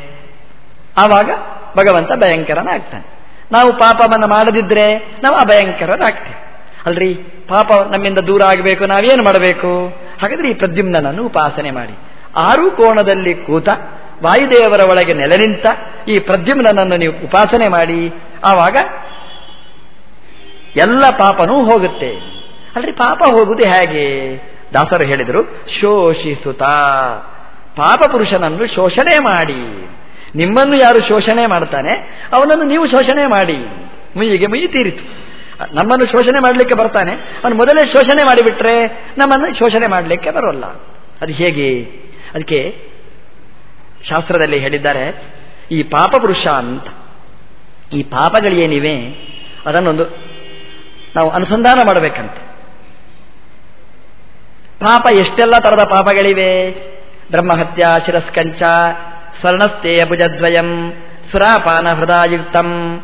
ಆವಾಗ ಭಗವಂತ ಭಯಂಕರನಾಗ್ತಾನೆ. ನಾವು ಪಾಪವನ್ನು ಮಾಡದಿದ್ರೆ ನಾವು ಅಭಯಂಕರರಾಗ್ತೇವೆ. ಅಲ್ರಿ, ಪಾಪ ನಮ್ಮಿಂದ ದೂರ ಆಗಬೇಕು, ನಾವೇನು ಮಾಡಬೇಕು? ಹಾಗಾದ್ರೆ ಈ ಪ್ರದ್ಯುಮ್ನನ್ನು ಉಪಾಸನೆ ಮಾಡಿ. ಆರು ಕೋಣದಲ್ಲಿ ಕೂತ, ವಾಯುದೇವರ ಒಳಗೆ ನೆಲೆ ನಿಂತ ಈ ಪ್ರದ್ಯುಮ್ನನ್ನು ನೀವು ಉಪಾಸನೆ ಮಾಡಿ. ಆವಾಗ ಎಲ್ಲ ಪಾಪನೂ ಹೋಗುತ್ತೆ. ಅಲ್ರಿ, ಪಾಪ ಹೋಗುವುದು ಹೇಗೆ? ದಾಸರು ಹೇಳಿದರು, ಶೋಷಿಸುತ್ತ. ಪಾಪ ಪುರುಷನನ್ನು ಶೋಷಣೆ ಮಾಡಿ. ನಿಮ್ಮನ್ನು ಯಾರು ಶೋಷಣೆ ಮಾಡ್ತಾನೆ, ಅವನನ್ನು ನೀವು ಶೋಷಣೆ ಮಾಡಿ. ಮುಯಿಗೆ ಮುಯಿ ತೀರಿತು. ನಮ್ಮನ್ನು ಶೋಷಣೆ ಮಾಡಲಿಕ್ಕೆ ಬರ್ತಾನೆ, ಅವನು ಮೊದಲೇ ಶೋಷಣೆ ಮಾಡಿಬಿಟ್ರೆ ನಮ್ಮನ್ನು ಶೋಷಣೆ ಮಾಡಲಿಕ್ಕೆ ಬರೋಲ್ಲ. ಅದು ಹೇಗೆ? ಅದಕ್ಕೆ ಶಾಸ್ತ್ರದಲ್ಲಿ ಹೇಳಿದ್ದಾರೆ, ಈ ಪಾಪ ಪುರುಷ ಅಂತ. ಈ ಪಾಪಗಳೇನಿವೆ ಅದನ್ನೊಂದು ನಾವು ಅನುಸಂಧಾನ ಮಾಡಬೇಕಂತೆ. ಪಾಪ ಎಷ್ಟೆಲ್ಲ ತರದ ಪಾಪಗಳಿವೆ? ಬ್ರಹ್ಮಹತ್ಯ, ಶಿರಸ್ಕಂಚ ಸ್ವರ್ಣಸ್ಥೇಯ ಭುಜದ್ವಯಂ ಸುರಾಪಾನ ಹೃದಯುಕ್ತಂ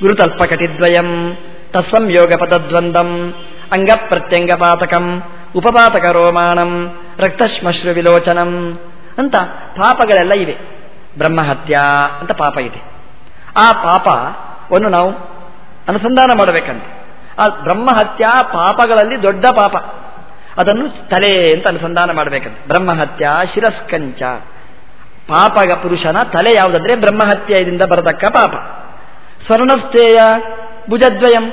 ಗುರುತಲ್ಪಕಟಿದ್ವಯಂ ತತ್ಸಂಯೋಗ ಪದದ್ವಂದಂ ಅಂಗ ಉಪಪಾತಕ ರೋಮಾಣಂ ರಕ್ತಶ್ಮಶ್ರು ವಿಲೋಚನಂ ಅಂತ ಪಾಪಗಳೆಲ್ಲ ಇವೆ. ಬ್ರಹ್ಮಹತ್ಯಾ ಅಂತ ಪಾಪ ಇದೆ. ಆ ಪಾಪವನ್ನು ನಾವು ಅನುಸಂಧಾನ ಮಾಡಬೇಕಂತೆ. ಆ ಬ್ರಹ್ಮಹತ್ಯಾ ಪಾಪಗಳಲ್ಲಿ ದೊಡ್ಡ ಪಾಪ. ಅದನ್ನು ತಲೆ ಅಂತ ಅನುಸಂಧಾನ ಮಾಡಬೇಕಂತೆ. ಬ್ರಹ್ಮಹತ್ಯಾ ಶಿರಸ್ಕಂಚ. ಪಾಪಗ ಪುರುಷನ ತಲೆ ಯಾವುದಂದ್ರೆ ಬ್ರಹ್ಮಹತ್ಯೆಯಿಂದ ಬರತಕ್ಕ ಪಾಪ. ಸ್ವರ್ಣಸ್ಥೇಯ ಭುಜದ್ವಯಂ,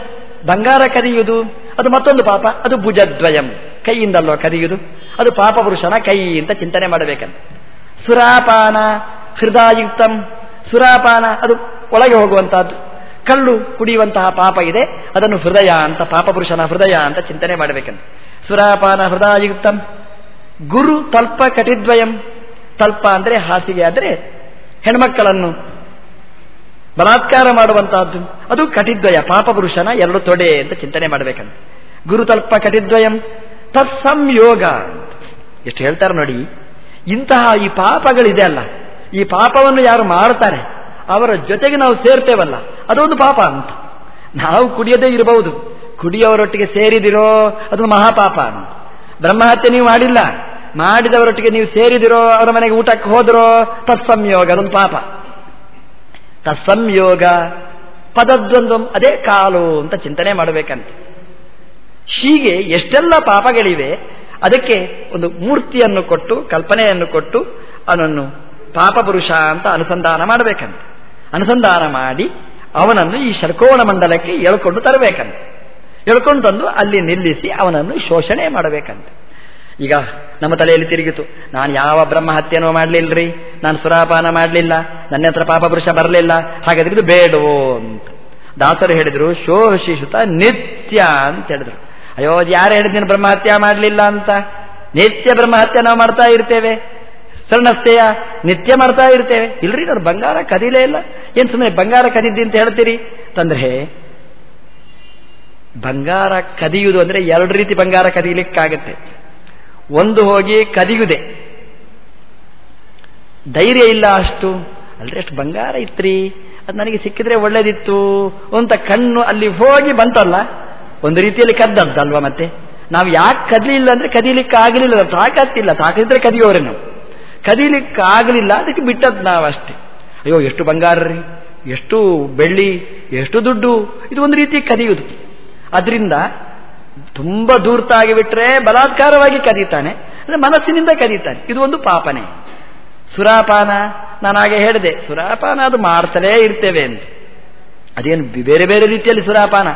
ಬಂಗಾರ ಕದಿಯುವುದು ಅದು ಮತ್ತೊಂದು ಪಾಪ, ಅದು ಭುಜದ್ವಯಂ ಕೈಯಿಂದಲ್ವ ಕದಿಯುವುದು ಅದು ಪಾಪ ಪುರುಷನ ಕೈ ಅಂತ ಚಿಂತನೆ ಮಾಡಬೇಕಂತ. ಸುರಾಪಾನ ಹೃದಯುಕ್ತಂ, ಸುರಾಪಾನ, ಅದು ಒಳಗೆ ಹೋಗುವಂತಹದ್ದು. ಕಳ್ಳು ಕುಡಿಯುವಂತಹ ಪಾಪ ಇದೆ, ಅದನ್ನು ಹೃದಯ ಅಂತ, ಪಾಪ ಪುರುಷನ ಹೃದಯ ಅಂತ ಚಿಂತನೆ ಮಾಡಬೇಕಂತ. ಸುರಾಪಾನ ಹೃದಯುಕ್ತಂ, ಗುರು ತಲ್ಪ ಕಟಿದ್ವಯಂ ತಲ್ಪ ಅಂದರೆ ಹಾಸಿಗೆ ಆದರೆ ಹೆಣ್ಮಕ್ಕಳನ್ನು ಬಲಾತ್ಕಾರ ಮಾಡುವಂತಹದ್ದು. ಅದು ಕಟಿದ್ವಯ ಪಾಪ ಪುರುಷನ ಎರಡು ತೊಡೆ ಅಂತ ಚಿಂತನೆ ಮಾಡಬೇಕಂತ. ಗುರುತಲ್ಪ ಕಟಿದ್ವಯಂ ತತ್ಸಂಯೋಗ ಎಷ್ಟು ಹೇಳ್ತಾರೆ ನೋಡಿ, ಇಂತಹ ಈ ಪಾಪಗಳಿದೆ ಅಲ್ಲ. ಈ ಪಾಪವನ್ನು ಯಾರು ಮಾಡ್ತಾರೆ? ಅವರ ಜೊತೆಗೆ ನಾವು ಸೇರ್ತೇವಲ್ಲ. ಅದೊಂದು ಪಾಪ ಅಂತ. ನಾವು ಕುಡಿಯದೇ ಇರಬಹುದು. ಕುಡಿಯವರೊಟ್ಟಿಗೆ ಸೇರಿದಿರೋ ಅದು ಮಹಾಪಾಪ ಅಂತ. ಬ್ರಹ್ಮಹತ್ಯೆ ನೀವು ಮಾಡಿಲ್ಲ. ಮಾಡಿದವರೊಟ್ಟಿಗೆ ನೀವು ಸೇರಿದಿರೋ, ಅವರ ಮನೆಗೆ ಊಟಕ್ಕೆ ಹೋದರೋ, ತತ್ಸಂಯೋಗ, ಅದೊಂದು ಪಾಪ. ತತ್ಸಂಯೋಗ, ಪದದ್ವಂದ್ವಂ ಅದೇ ಕಾಲು ಅಂತ ಚಿಂತನೆ ಮಾಡಬೇಕಂತೆ. ಹೀಗೆ ಎಷ್ಟೆಲ್ಲ ಪಾಪಗಳಿವೆ, ಅದಕ್ಕೆ ಒಂದು ಮೂರ್ತಿಯನ್ನು ಕೊಟ್ಟು, ಕಲ್ಪನೆಯನ್ನು ಕೊಟ್ಟು, ಅವನನ್ನು ಪಾಪ ಪುರುಷ ಅಂತ ಅನುಸಂಧಾನ ಮಾಡಬೇಕಂತೆ. ಅನುಸಂಧಾನ ಮಾಡಿ, ಅವನನ್ನು ಈ ಶರ್ಕೋಣ ಮಂಡಲಕ್ಕೆ ಎಳ್ಕೊಂಡು ತರಬೇಕಂತೆ. ಎಳ್ಕೊಂಡು ತಂದು ಅಲ್ಲಿ ನಿಲ್ಲಿಸಿ ಅವನನ್ನು ಶೋಷಣೆ ಮಾಡಬೇಕಂತೆ. ಈಗ ನಮ್ಮ ತಲೆಯಲ್ಲಿ ತಿರುಗಿತು. ನಾನು ಯಾವ ಬ್ರಹ್ಮ ಹತ್ಯೆನೋ ಮಾಡಲಿಲ್ಲರಿ ನಾನು ಸುರಾಪಾನ ಮಾಡಲಿಲ್ಲ. ನನ್ನ ಹತ್ರ ಪಾಪಪುರುಷ ಬರಲಿಲ್ಲ. ಹಾಗಾದ್ರೆ ಇದು ಬೇಡವೋ ಅಂತ. ದಾಸರು ಹೇಳಿದರು ಶೋಷಿಸುತ ನಿತ್ಯ ಅಂತ ಹೇಳಿದ್ರು. ಅಯ್ಯೋ ಯಾರು ಹೇಳಿದ್ದೀನಿ ಬ್ರಹ್ಮಹತ್ಯ ಮಾಡಲಿಲ್ಲ ಅಂತ? ನಿತ್ಯ ಬ್ರಹ್ಮಹತ್ಯೆ ನಾವು ಮಾಡ್ತಾ ಇರ್ತೇವೆ. ಸರಣಸ್ಥೆಯ ನಿತ್ಯ ಮಾಡ್ತಾ ಇರ್ತೇವೆ. ಇಲ್ರಿ ನಾನು ಬಂಗಾರ ಕದಿಲೇ ಇಲ್ಲ. ಏನ್ ಸುಮ್ಮನೆ ಬಂಗಾರ ಕದಿದ್ದಿ ಅಂತ ಹೇಳ್ತೀರಿ? ತಂದ್ರೆ, ಬಂಗಾರ ಕದಿಯುವುದು ಅಂದ್ರೆ ಎರಡು ರೀತಿ ಬಂಗಾರ ಕದೀಲಿಕ್ಕಾಗತ್ತೆ. ಒಂದು ಹೋಗಿ ಕದಿಯುದೆ ಧೈರ್ಯ ಇಲ್ಲ ಅಷ್ಟು. ಅಲ್ರಿ, ಅಷ್ಟು ಬಂಗಾರ ಇತ್ರಿ. ಅದು ನನಗೆ ಸಿಕ್ಕಿದ್ರೆ ಒಳ್ಳೇದಿತ್ತು ಅಂತ ಕಣ್ಣು ಅಲ್ಲಿ ಹೋಗಿ ಬಂತಲ್ಲ. ಒಂದು ರೀತಿಯಲ್ಲಿ ಕದ್ದದ್ದಲ್ವಾ ಮತ್ತೆ? ನಾವು ಯಾಕೆ ಕದಲಿಲ್ಲ ಅಂದ್ರೆ ಕದೀಲಿಕ್ಕೆ ಆಗಲಿಲ್ಲ. ತಾಕತ್ತಿಲ್ಲ. ತಾಕತ್ತಿದ್ರೆ ಕದಿಯೋರೆ ನಾವು. ಕದೀಲಿಕ್ಕೆ ಆಗಲಿಲ್ಲ, ಅದಕ್ಕೆ ಬಿಟ್ಟದ್ದು ನಾವು ಅಷ್ಟೇ ಅಯ್ಯೋ, ಎಷ್ಟು ಬಂಗಾರ ರೀ. ಎಷ್ಟು ಬೆಳ್ಳಿ, ಎಷ್ಟು ದುಡ್ಡು. ಇದು ಒಂದು ರೀತಿ ಕದಿಯುವುದು. ಅದರಿಂದ ತುಂಬ ಧೂರ್ತಾಗಿ ಆಗಿಬಿಟ್ರೆ ಬಲಾತ್ಕಾರವಾಗಿ ಕದೀತಾನೆ. ಅಂದ್ರೆ ಮನಸ್ಸಿನಿಂದ ಕದೀತಾನೆ. ಇದು ಒಂದು ಪಾಪನೆ. ಸುರಾಪಾನ ನಾನು ಹಾಗೆ ಹೇಳಿದೆ. ಸುರಾಪಾನ ಅದು ಮಾಡ್ತಲೇ ಇರ್ತೇವೆ ಅಂತ. ಅದೇನು ಬೇರೆ ಬೇರೆ ರೀತಿಯಲ್ಲಿ ಸುರಾಪಾನ.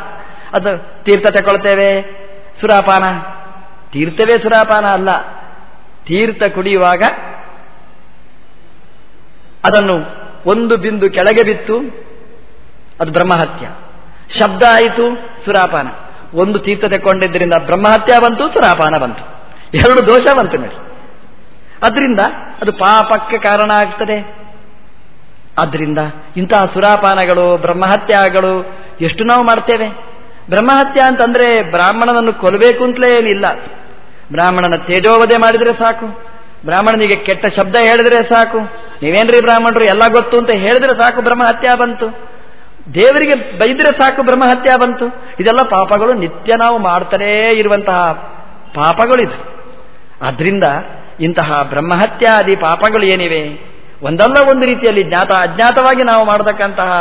ಅದು ತೀರ್ಥ ತಗೊಳ್ತೇವೆ. ಸುರಾಪಾನ. ತೀರ್ಥವೇ ಸುರಾಪಾನ ಅಲ್ಲ. ತೀರ್ಥ ಕುಡಿಯುವಾಗ ಅದನ್ನು ಒಂದು ಬಿಂದು ಕೆಳಗೆ ಬಿತ್ತು. ಅದು ಬ್ರಹ್ಮಹತ್ಯ. ಶಬ್ದ ಆಯಿತು, ಸುರಾಪಾನ. ಒಂದು ತೀರ್ಥ ತೆಕ್ಕೊಂಡಿದ್ದರಿಂದ ಬ್ರಹ್ಮಹತ್ಯ ಬಂತು, ಸುರಾಪಾನ ಬಂತು. ಎರಡು ದೋಷ ಬಂತು ನೋಡಿ. ಅದರಿಂದ ಅದು ಪಾಪಕ್ಕೆ ಕಾರಣ ಆಗ್ತದೆ. ಆದ್ದರಿಂದ ಇಂತಹ ಸುರಾಪಾನಗಳು, ಬ್ರಹ್ಮಹತ್ಯಗಳು ಎಷ್ಟು ನಾವು ಮಾಡ್ತೇವೆ? ಬ್ರಹ್ಮಹತ್ಯ ಅಂತಂದ್ರೆ ಬ್ರಾಹ್ಮಣನನ್ನು ಕೊಲ್ಲಬೇಕು ಅಂತಲೇ ಏನಿಲ್ಲ. ಬ್ರಾಹ್ಮಣನ ತೇಜೋವಧೆ ಮಾಡಿದರೆ ಸಾಕು. ಬ್ರಾಹ್ಮಣನಿಗೆ ಕೆಟ್ಟ ಶಬ್ದ ಹೇಳಿದ್ರೆ ಸಾಕು. ನೀವೇನ್ರಿ ಬ್ರಾಹ್ಮಣರು, ಎಲ್ಲ ಗೊತ್ತು ಅಂತ ಹೇಳಿದ್ರೆ ಸಾಕು ಬ್ರಹ್ಮಹತ್ಯ ಬಂತು. ದೇವರಿಗೆ ಬೈದ್ರೆ ಸಾಕು ಬ್ರಹ್ಮಹತ್ಯ ಬಂತು. ಇದೆಲ್ಲ ಪಾಪಗಳು ನಿತ್ಯ ನಾವು ಮಾಡ್ತಾನೇ ಇರುವಂತಹ ಪಾಪಗಳಿದು. ಆದ್ರಿಂದ ಇಂತಹ ಬ್ರಹ್ಮಹತ್ಯಾದಿ ಪಾಪಗಳು ಏನಿವೆ? ಒಂದಲ್ಲ ಒಂದು ರೀತಿಯಲ್ಲಿ ಜ್ಞಾತ ಅಜ್ಞಾತವಾಗಿ ನಾವು ಮಾಡತಕ್ಕಂತಹ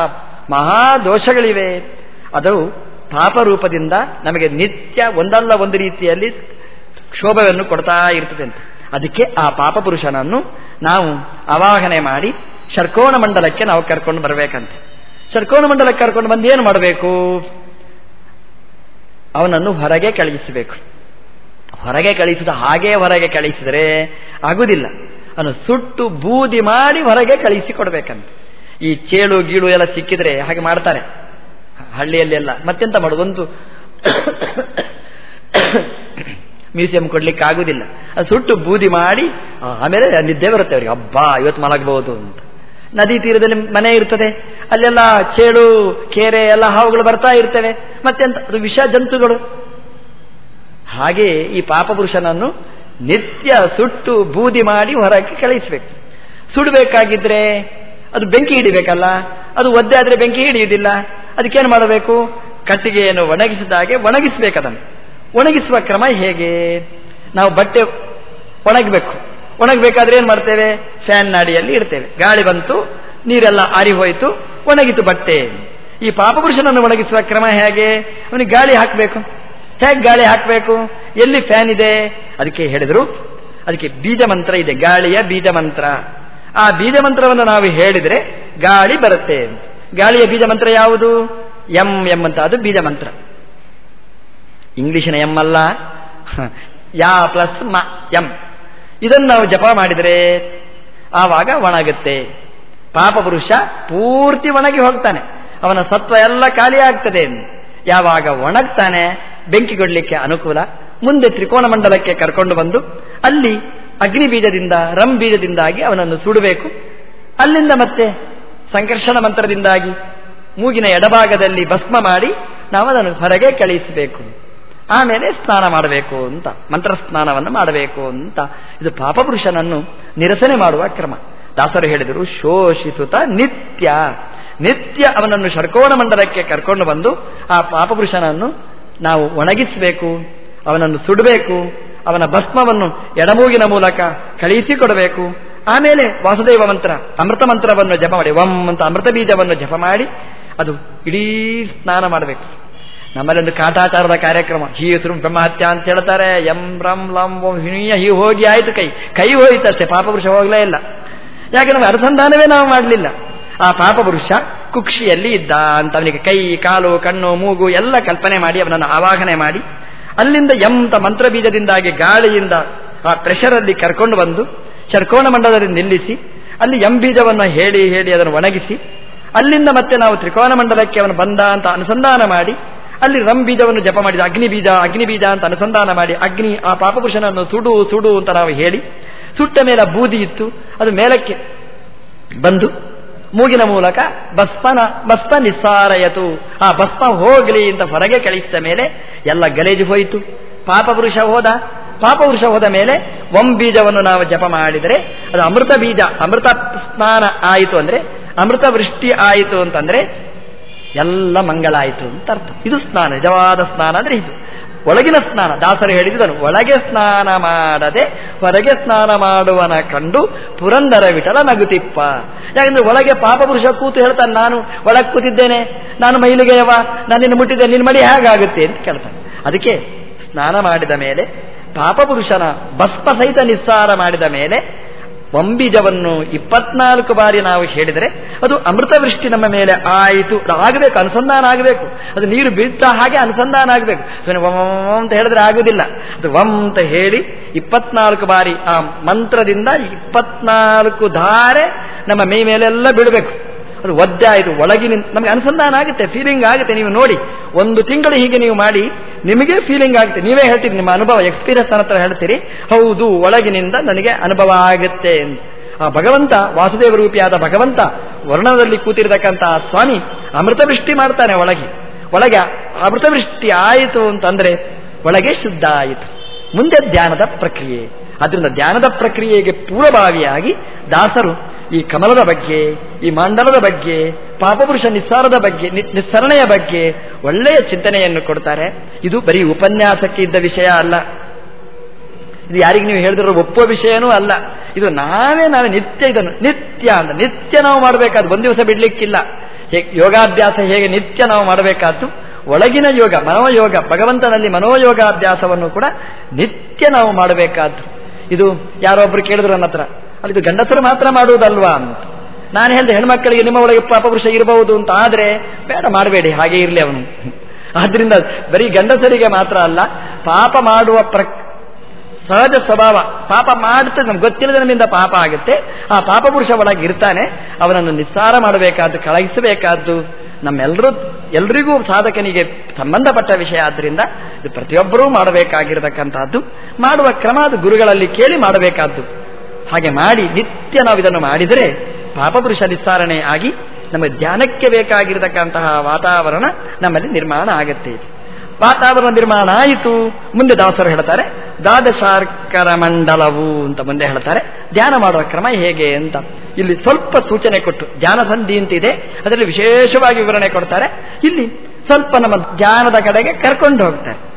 ಮಹಾ ದೋಷಗಳಿವೆ. ಅದು ಪಾಪ ರೂಪದಿಂದ ನಮಗೆ ನಿತ್ಯ ಒಂದಲ್ಲ ಒಂದು ರೀತಿಯಲ್ಲಿ ಕ್ಷೋಭವನ್ನು ಕೊಡ್ತಾ ಇರ್ತದೆ ಅಂತ. ಅದಕ್ಕೆ ಆ ಪಾಪ ಪುರುಷನನ್ನು ನಾವು ಅವಾಹನೆ ಮಾಡಿ ಶರ್ಕೋಣ ಮಂಡಲಕ್ಕೆ ನಾವು ಕರ್ಕೊಂಡು ಬರಬೇಕಂತೆ. ಶರ್ಕೋಣ ಮಂಡಲಕ್ಕೆ ಕರ್ಕೊಂಡು ಬಂದು ಏನು ಮಾಡಬೇಕು? ಅವನನ್ನು ಹೊರಗೆ ಕಳುಹಿಸಬೇಕು. ಹೊರಗೆ ಕಳಿಸಿದ ಹಾಗೆ ಹೊರಗೆ ಕಳಿಸಿದರೆ ಆಗುವುದಿಲ್ಲ. ಅವನು ಸುಟ್ಟು ಬೂದಿ ಮಾಡಿ ಹೊರಗೆ ಕಳಿಸಿ ಕೊಡಬೇಕಂತ ಈ ಚೇಳು ಗೀಳು ಎಲ್ಲ ಸಿಕ್ಕಿದ್ರೆ ಹಾಗೆ ಮಾಡ್ತಾರೆ. ಹಳ್ಳಿಯಲ್ಲೆಲ್ಲ ಮತ್ತೆಂತ ಮಾಡೋದು ಒಂದು ಮ್ಯೂಸಿಯಂ ಕೊಡ್ಲಿಕ್ಕೆ ಆಗುದಿಲ್ಲ ಅದು ಸುಟ್ಟು ಬೂದಿ ಮಾಡಿ, ಆಮೇಲೆ ನಿದ್ದೆ ಬರುತ್ತೆ ಅವರಿಗೆ. ಹಬ್ಬ ಇವತ್ತು ಮಲಗಬಹುದು ಅಂತ. ನದಿ ತೀರದಲ್ಲಿ ಮನೆ ಇರ್ತದೆ. ಅಲ್ಲೆಲ್ಲ ಚೇಳು, ಕೆರೆ ಎಲ್ಲ ಹಾವುಗಳು ಬರ್ತಾ ಇರ್ತವೆ. ಮತ್ತೆಂತ ಅದು ವಿಷ ಜಂತುಗಳು. ಹಾಗೆ ಈ ಪಾಪಪುರುಷನನ್ನು ನಿತ್ಯ ಸುಟ್ಟು ಬೂದಿ ಮಾಡಿ ಹೊರಕ್ಕೆ ಕಳಿಸಬೇಕು. ಸುಡಬೇಕಾಗಿದ್ರೆ ಅದು ಬೆಂಕಿ ಹಿಡಿಬೇಕಲ್ಲ? ಅದು ಒದ್ದೆ ಆದರೆ ಬೆಂಕಿ ಹಿಡಿಯುವುದಿಲ್ಲ. ಅದಕ್ಕೇನು ಮಾಡಬೇಕು? ಕಟ್ಟಿಗೆಯನ್ನು ಒಣಗಿಸಿದಾಗೆ ಒಣಗಿಸಬೇಕದನ್ನು ಒಣಗಿಸುವ ಕ್ರಮ ಹೇಗೆ? ನಾವು ಬಟ್ಟೆ ಒಣಗಬೇಕು. ಒಣಗಬೇಕಾದ್ರೆ ಏನು ಮಾಡ್ತೇವೆ? ಫ್ಯಾನ್ ನಾಡಿಯಲ್ಲಿ ಇಡ್ತೇವೆ. ಗಾಳಿ ಬಂತು, ನೀರೆಲ್ಲ ಆರಿ ಹೋಯಿತು ಒಣಗಿತು ಬಟ್ಟೆ. ಈ ಪಾಪಪುರುಷನನ್ನು ಒಣಗಿಸುವ ಕ್ರಮ ಹೇಗೆ? ಅವನಿಗೆ ಗಾಳಿ ಹಾಕಬೇಕು. ಹೇಗೆ ಗಾಳಿ ಹಾಕಬೇಕು? ಎಲ್ಲಿ ಫ್ಯಾನ್ ಇದೆ? ಅದಕ್ಕೆ ಹೇಳಿದ್ರು, ಅದಕ್ಕೆ ಬೀಜ ಮಂತ್ರ ಇದೆ. ಗಾಳಿಯ ಬೀಜ ಮಂತ್ರ. ಆ ಬೀಜ ಮಂತ್ರವನ್ನು ನಾವು ಹೇಳಿದರೆ ಗಾಳಿ ಬರುತ್ತೆ. ಗಾಳಿಯ ಬೀಜ ಮಂತ್ರ ಯಾವುದು? ಎಂ ಎಂ ಅಂತ ಅದು ಬೀಜ ಮಂತ್ರ. ಇಂಗ್ಲಿಷಿನ ಎಂ ಅಲ್ಲ. ಯಾ ಪ್ಲಸ್ ಮ ಎಂ. ಇದನ್ನು ನಾವು ಜಪ ಮಾಡಿದರೆ ಆವಾಗ ಒಣಗುತ್ತೆ. ಪಾಪ ಪುರುಷ ಪೂರ್ತಿ ಒಣಗಿ ಹೋಗ್ತಾನೆ. ಅವನ ಸತ್ವ ಎಲ್ಲ ಖಾಲಿ ಆಗ್ತದೆ. ಯಾವಾಗ ಒಣಗ್ತಾನೆ, ಬೆಂಕಿ ಕೊಡಲಿಕ್ಕೆ ಅನುಕೂಲ. ಮುಂದೆ ತ್ರಿಕೋಣ ಮಂಡಲಕ್ಕೆ ಕರ್ಕೊಂಡು ಬಂದು ಅಲ್ಲಿ ಅಗ್ನಿ ಬೀಜದಿಂದ, ರಂ ಬೀಜದಿಂದಾಗಿ ಅವನನ್ನು ಸುಡಬೇಕು. ಅಲ್ಲಿಂದ ಮತ್ತೆ ಸಂಕರ್ಷಣ ಮಂತ್ರದಿಂದಾಗಿ ಮೂಗಿನ ಎಡಭಾಗದಲ್ಲಿ ಭಸ್ಮ ಮಾಡಿ ನಾವು ಅದನ್ನು ಹೊರಗೆ ಕಳಿಸಬೇಕು. ಆಮೇಲೆ ಸ್ನಾನ ಮಾಡಬೇಕು ಅಂತ ಮಂತ್ರ ಸ್ನಾನವನ್ನು ಮಾಡಬೇಕು ಅಂತ. ಇದು ಪಾಪಪುರುಷನನ್ನು ನಿರಸನೆ ಮಾಡುವ ಕ್ರಮ. ದಾಸರು ಹೇಳಿದರು, ಶೋಷಿಸುತ ನಿತ್ಯ. ನಿತ್ಯ ಅವನನ್ನು ಷಡ್ಕೋಣ ಮಂಡಲಕ್ಕೆ ಕರ್ಕೊಂಡು ಬಂದು ಆ ಪಾಪಪುರುಷನನ್ನು ನಾವು ಒಣಗಿಸಬೇಕು, ಅವನನ್ನು ಸುಡಬೇಕು, ಅವನ ಭಸ್ಮವನ್ನು ಎಡಮೂಗಿನ ಮೂಲಕ ಕಳಿಸಿಕೊಡಬೇಕು. ಆಮೇಲೆ ವಾಸುದೇವ ಮಂತ್ರ, ಅಮೃತ ಮಂತ್ರವನ್ನು ಜಪ ಮಾಡಿ ವಂ ಅಂತ ಅಮೃತ ಬೀಜವನ್ನು ಜಪ ಮಾಡಿ, ಅದು ಇಡೀ ಸ್ನಾನ ಮಾಡಬೇಕು. ನಮ್ಮಲ್ಲೊಂದು ಕಾಟಾಚಾರದ ಕಾರ್ಯಕ್ರಮ. ಹೀಸರು ಬ್ರಹ್ಮಹತ್ಯ ಅಂತ ಹೇಳ್ತಾರೆ. ಎಂ ರಂ ಲಂ ಓಂ ಹಿಣಿಯ ಹೀ ಹೋಗಿ ಆಯಿತು ಕೈ. ಕೈ ಹೋಯ್ತಷ್ಟೇ ಪಾಪಪುರುಷ ಹೋಗಲೇ ಇಲ್ಲ. ಯಾಕೆ ನಾವು ಅನುಸಂಧಾನವೇ ನಾವು ಮಾಡಲಿಲ್ಲ. ಆ ಪಾಪಪುರುಷ ಕುಕ್ಷಿಯಲ್ಲಿ ಇದ್ದ ಅಂತ ಅವನಿಗೆ ಕೈ, ಕಾಲು, ಕಣ್ಣು, ಮೂಗು ಎಲ್ಲ ಕಲ್ಪನೆ ಮಾಡಿ ಅವನನ್ನು ಆವಾಹನೆ ಮಾಡಿ, ಅಲ್ಲಿಂದ ಎಂತ ಮಂತ್ರ ಬೀಜದಿಂದಾಗಿ ಗಾಳಿಯಿಂದ ಆ ಪ್ರೆಷರಲ್ಲಿ ಕರ್ಕೊಂಡು ಬಂದು ಶರ್ಕೋಣ ಮಂಡಲದಲ್ಲಿ ನಿಲ್ಲಿಸಿ, ಅಲ್ಲಿ ಎಂ ಬೀಜವನ್ನು ಹೇಳಿ ಹೇಳಿ ಅದನ್ನು ಒಣಗಿಸಿ, ಅಲ್ಲಿಂದ ಮತ್ತೆ ನಾವು ತ್ರಿಕೋನ ಮಂಡಲಕ್ಕೆ ಅವನು ಬಂದ ಅಂತ ಅನುಸಂಧಾನ ಮಾಡಿ ಅಲ್ಲಿ ರಂ ಬೀಜವನ್ನು ಜಪ ಮಾಡಿದ, ಅಗ್ನಿ ಬೀಜ ಅಗ್ನಿ ಬೀಜ ಅಂತ ಅನುಸಂಧಾನ ಮಾಡಿ, ಅಗ್ನಿ, ಆ ಪಾಪಪುರುಷನನ್ನು ಸುಡು ಸುಡು ಅಂತ ನಾವು ಹೇಳಿ, ಸುಟ್ಟ ಮೇಲೆ ಬೂದಿ ಇತ್ತು, ಅದು ಮೇಲಕ್ಕೆ ಬಂದು, ಮೂಗಿನ ಮೂಲಕ ಬಸ್ಪನ ಬಸ್ಪ ನಿಸ್ಸಾರಯತು, ಆ ಬಸ್ಪ ಹೋಗಲಿ ಅಂತ ಹೊರಗೆ ಕಳಿಸಿದ ಮೇಲೆ ಎಲ್ಲ ಗಲೇಜು ಹೋಯಿತು. ಪಾಪಪುರುಷ ಹೋದ ಪಾಪಪುರುಷ ಹೋದ ಮೇಲೆ ಒಂ ಬೀಜವನ್ನು ನಾವು ಜಪ ಮಾಡಿದರೆ, ಅದು ಅಮೃತ ಬೀಜ, ಅಮೃತ ಸ್ನಾನ ಆಯಿತು ಅಂದ್ರೆ, ಅಮೃತ ವೃಷ್ಟಿ ಆಯಿತು ಅಂತಂದ್ರೆ ಎಲ್ಲ ಮಂಗಳಾಯಿತು ಅಂತ ಅರ್ಥ. ಇದು ಸ್ನಾನ, ನಿಜವಾದ ಸ್ನಾನ ಅಂದರೆ ಇದು. ಒಳಗಿನ ಸ್ನಾನ, ದಾಸರು ಹೇಳಿದನು, ಒಳಗೆ ಸ್ನಾನ ಮಾಡದೆ, ಹೊರಗೆ ಸ್ನಾನ ಮಾಡುವನ ಕಂಡು ಪುರಂದರ ವಿಠಲ ನಗುತಿಪ್ಪ. ಯಾಕಂದ್ರೆ ಒಳಗೆ ಪಾಪ ಪುರುಷ ಕೂತು ಹೇಳ್ತಾನೆ, ನಾನು ಒಳಗೆ ಕೂತಿದ್ದೇನೆ, ನಾನು ಮೈಲಿಗೆಯವ ನಾನು ನಿನ್ನ ಮುಟ್ಟಿದ್ದೆ ನಿನ್ನ ಮಡಿ ಹೇಗಾಗುತ್ತೆ? ಅಂತ ಕೇಳ್ತಾನೆ. ಅದಕ್ಕೆ ಸ್ನಾನ ಮಾಡಿದ ಮೇಲೆ ಪಾಪಪುರುಷನ ಭಸ್ಮ ಸಹಿತ ನಿಸ್ಸಾರ ಮಾಡಿದ ಮೇಲೆ ಒಂಬೀಜವನ್ನು ಇಪ್ಪತ್ನಾಲ್ಕು ಬಾರಿ ನಾವು ಹೇಳಿದರೆ ಅದು ಅಮೃತ ವೃಷ್ಟಿ ನಮ್ಮ ಮೇಲೆ ಆಯಿತು. ಆಗಬೇಕು, ಅನುಸಂಧಾನ ಆಗಬೇಕು. ಅದು ನೀರು ಬೀಳ್ತಾ ಹಾಗೆ ಅನುಸಂಧಾನ ಆಗಬೇಕು. ಅಂತ ಹೇಳಿದ್ರೆ ಆಗುವುದಿಲ್ಲ ಅದು ವಂ ಅಂತ ಹೇಳಿ ಇಪ್ಪತ್ನಾಲ್ಕು ಬಾರಿ ಆ ಮಂತ್ರದಿಂದ ಇಪ್ಪತ್ನಾಲ್ಕು ಧಾರೆ ನಮ್ಮ ಮೈ ಮೇಲೆಲ್ಲ ಬೀಳಬೇಕು. ಅದು ಒದ್ದೆ ಆಯಿತು ಒಳಗಿನ ನಮಗೆ ಅನುಸಂಧಾನ ಆಗುತ್ತೆ ಫೀಲಿಂಗ್ ಆಗುತ್ತೆ, ನೀವು ನೋಡಿ. ಒಂದು ತಿಂಗಳು ಹೀಗೆ ನೀವು ಮಾಡಿ, ನಿಮಗೆ ಫೀಲಿಂಗ್ ಆಗುತ್ತೆ. ನೀವೇ ಹೇಳ್ತೀರಿ, ನಿಮ್ಮ ಅನುಭವ ಎಕ್ಸ್ಪೀರಿಯನ್ಸ್ ಹತ್ರ ಹೇಳ್ತೀರಿ. ಹೌದು, ಒಳಗಿನಿಂದ ನನಗೆ ಅನುಭವ ಆಗುತ್ತೆ ಅಂತ. ಆ ಭಗವಂತ, ವಾಸುದೇವ ರೂಪಿಯಾದ ಭಗವಂತ ವರ್ಣದಲ್ಲಿ ಕೂತಿರ್ತಕ್ಕಂಥ ಸ್ವಾಮಿ ಅಮೃತವೃಷ್ಟಿ ಮಾಡ್ತಾನೆ ಒಳಗೆ. ಒಳಗೆ ಅಮೃತವೃಷ್ಟಿ ಆಯಿತು ಅಂತಂದ್ರೆ ಒಳಗೆ ಶುದ್ಧ ಆಯಿತು. ಮುಂದೆ ಧ್ಯಾನದ ಪ್ರಕ್ರಿಯೆ. ಅದರಿಂದ ಧ್ಯಾನದ ಪ್ರಕ್ರಿಯೆಗೆ ಪೂರ್ವಭಾವಿಯಾಗಿ ದಾಸರು ಈ ಕಮಲದ ಬಗ್ಗೆ, ಈ ಮಂಡಲದ ಬಗ್ಗೆ, ಪಾಪಪುರುಷ ನಿಸ್ಸಾರದ ಬಗ್ಗೆ ನಿಸ್ಸರಣೆಯ ಬಗ್ಗೆ ಒಳ್ಳೆಯ ಚಿಂತನೆಯನ್ನು ಕೊಡ್ತಾರೆ. ಇದು ಬರೀ ಉಪನ್ಯಾಸಕ್ಕೆ ಇದ್ದ ವಿಷಯ ಅಲ್ಲ. ಇದು ಯಾರಿಗೆ ನೀವು ಹೇಳಿದ್ರು ಒಪ್ಪುವ ವಿಷಯನೂ ಅಲ್ಲ. ಇದು ನಾವೇ ನಾವೇ ನಿತ್ಯ ಇದನ್ನು, ನಿತ್ಯ ಅಂತ. ನಿತ್ಯ ನಾವು ಮಾಡಬೇಕಾದ ಒಂದು ದಿವಸ ಬಿಡ್ಲಿಕ್ಕಿಲ್ಲ. ಯೋಗಾಭ್ಯಾಸ ಹೇಗೆ ನಿತ್ಯ ನಾವು ಮಾಡಬೇಕಾದ್ದು? ಒಳಗಿನ ಯೋಗ, ಮನೋಯೋಗ, ಭಗವಂತನಲ್ಲಿ ಮನೋಯೋಗಾಭ್ಯಾಸವನ್ನು ಕೂಡ ನಿತ್ಯ ನಾವು ಮಾಡಬೇಕಾದ್ದು. ಇದು ಯಾರೊಬ್ರು ಕೇಳಿದ್ರು ನನ್ನ ಹತ್ರ ಅಲ್ಲಿ ಇದು ಗಂಡಸರು ಮಾತ್ರ ಮಾಡುವುದಲ್ವಾ ಅಂತ. ನಾನು ಹೇಳಿದೆ, ಹೆಣ್ಮಕ್ಕಳಿಗೆ ನಿಮ್ಮ ಒಳಗೆ ಪಾಪಪುರುಷ ಇರಬಹುದು ಅಂತ. ಆದರೆ ಬೇಡ, ಮಾಡಬೇಡಿ, ಹಾಗೆ ಇರಲಿ ಅವನು. ಆದ್ರಿಂದ ಬರೀ ಗಂಡಸರಿಗೆ ಮಾತ್ರ ಅಲ್ಲ, ಪಾಪ ಮಾಡುವ ಪ್ರ, ಸಹಜ ಸ್ವಭಾವ. ಪಾಪ ಮಾಡುತ್ತೆ ನಮ್ಗೆ ಗೊತ್ತಿಲ್ಲದೆ ನಮ್ಮಿಂದ ಪಾಪ ಆಗುತ್ತೆ. ಆ ಪಾಪ ಪುರುಷ ಒಳಗೆ ಇರ್ತಾನೆ, ಅವನನ್ನು ನಿಸ್ಸಾರ ಮಾಡಬೇಕಾದ್ದು ಕಳಗಿಸಬೇಕಾದ್ದು ನಮ್ಮೆಲ್ಲರೂ ಎಲ್ರಿಗೂ ಸಾಧಕನಿಗೆ ಸಂಬಂಧಪಟ್ಟ ವಿಷಯ. ಆದ್ದರಿಂದ ಇದು ಪ್ರತಿಯೊಬ್ಬರೂ ಮಾಡಬೇಕಾಗಿರತಕ್ಕಂಥದ್ದು. ಮಾಡುವ ಕ್ರಮ ಅದು ಗುರುಗಳಲ್ಲಿ ಕೇಳಿ ಮಾಡಬೇಕಾದ್ದು. ಹಾಗೆ ಮಾಡಿ ನಿತ್ಯ ನಾವು ಇದನ್ನು ಮಾಡಿದರೆ ಪಾಪಪುರುಷ ನಿಸ್ಸಾರಣೆ ಆಗಿ ನಮ್ಮ ಧ್ಯಾನಕ್ಕೆ ಬೇಕಾಗಿರತಕ್ಕಂತಹ ವಾತಾವರಣ ನಮ್ಮಲ್ಲಿ ನಿರ್ಮಾಣ ಆಗತ್ತೆ. ವಾತಾವರಣ ನಿರ್ಮಾಣ ಆಯಿತು. ಮುಂದೆ ದಾಸರು ಹೇಳ್ತಾರೆ, ದ್ವಾದಶಾರ್ಕರ ಮಂಡಲವು ಅಂತ ಮುಂದೆ ಹೇಳ್ತಾರೆ. ಧ್ಯಾನ ಮಾಡುವ ಕ್ರಮ ಹೇಗೆ ಅಂತ. ಇಲ್ಲಿ ಸ್ವಲ್ಪ ಸೂಚನೆ ಕೊಟ್ಟು, ಧ್ಯಾನ ಸಂಧಿ ಅಂತಿದೆ ಅದರಲ್ಲಿ ವಿಶೇಷವಾಗಿ ವಿವರಣೆ ಕೊಡ್ತಾರೆ. ಇಲ್ಲಿ ಸ್ವಲ್ಪ ನಮ್ಮ ಧ್ಯಾನದ ಕಡೆಗೆ ಕರ್ಕೊಂಡು ಹೋಗ್ತಾರೆ.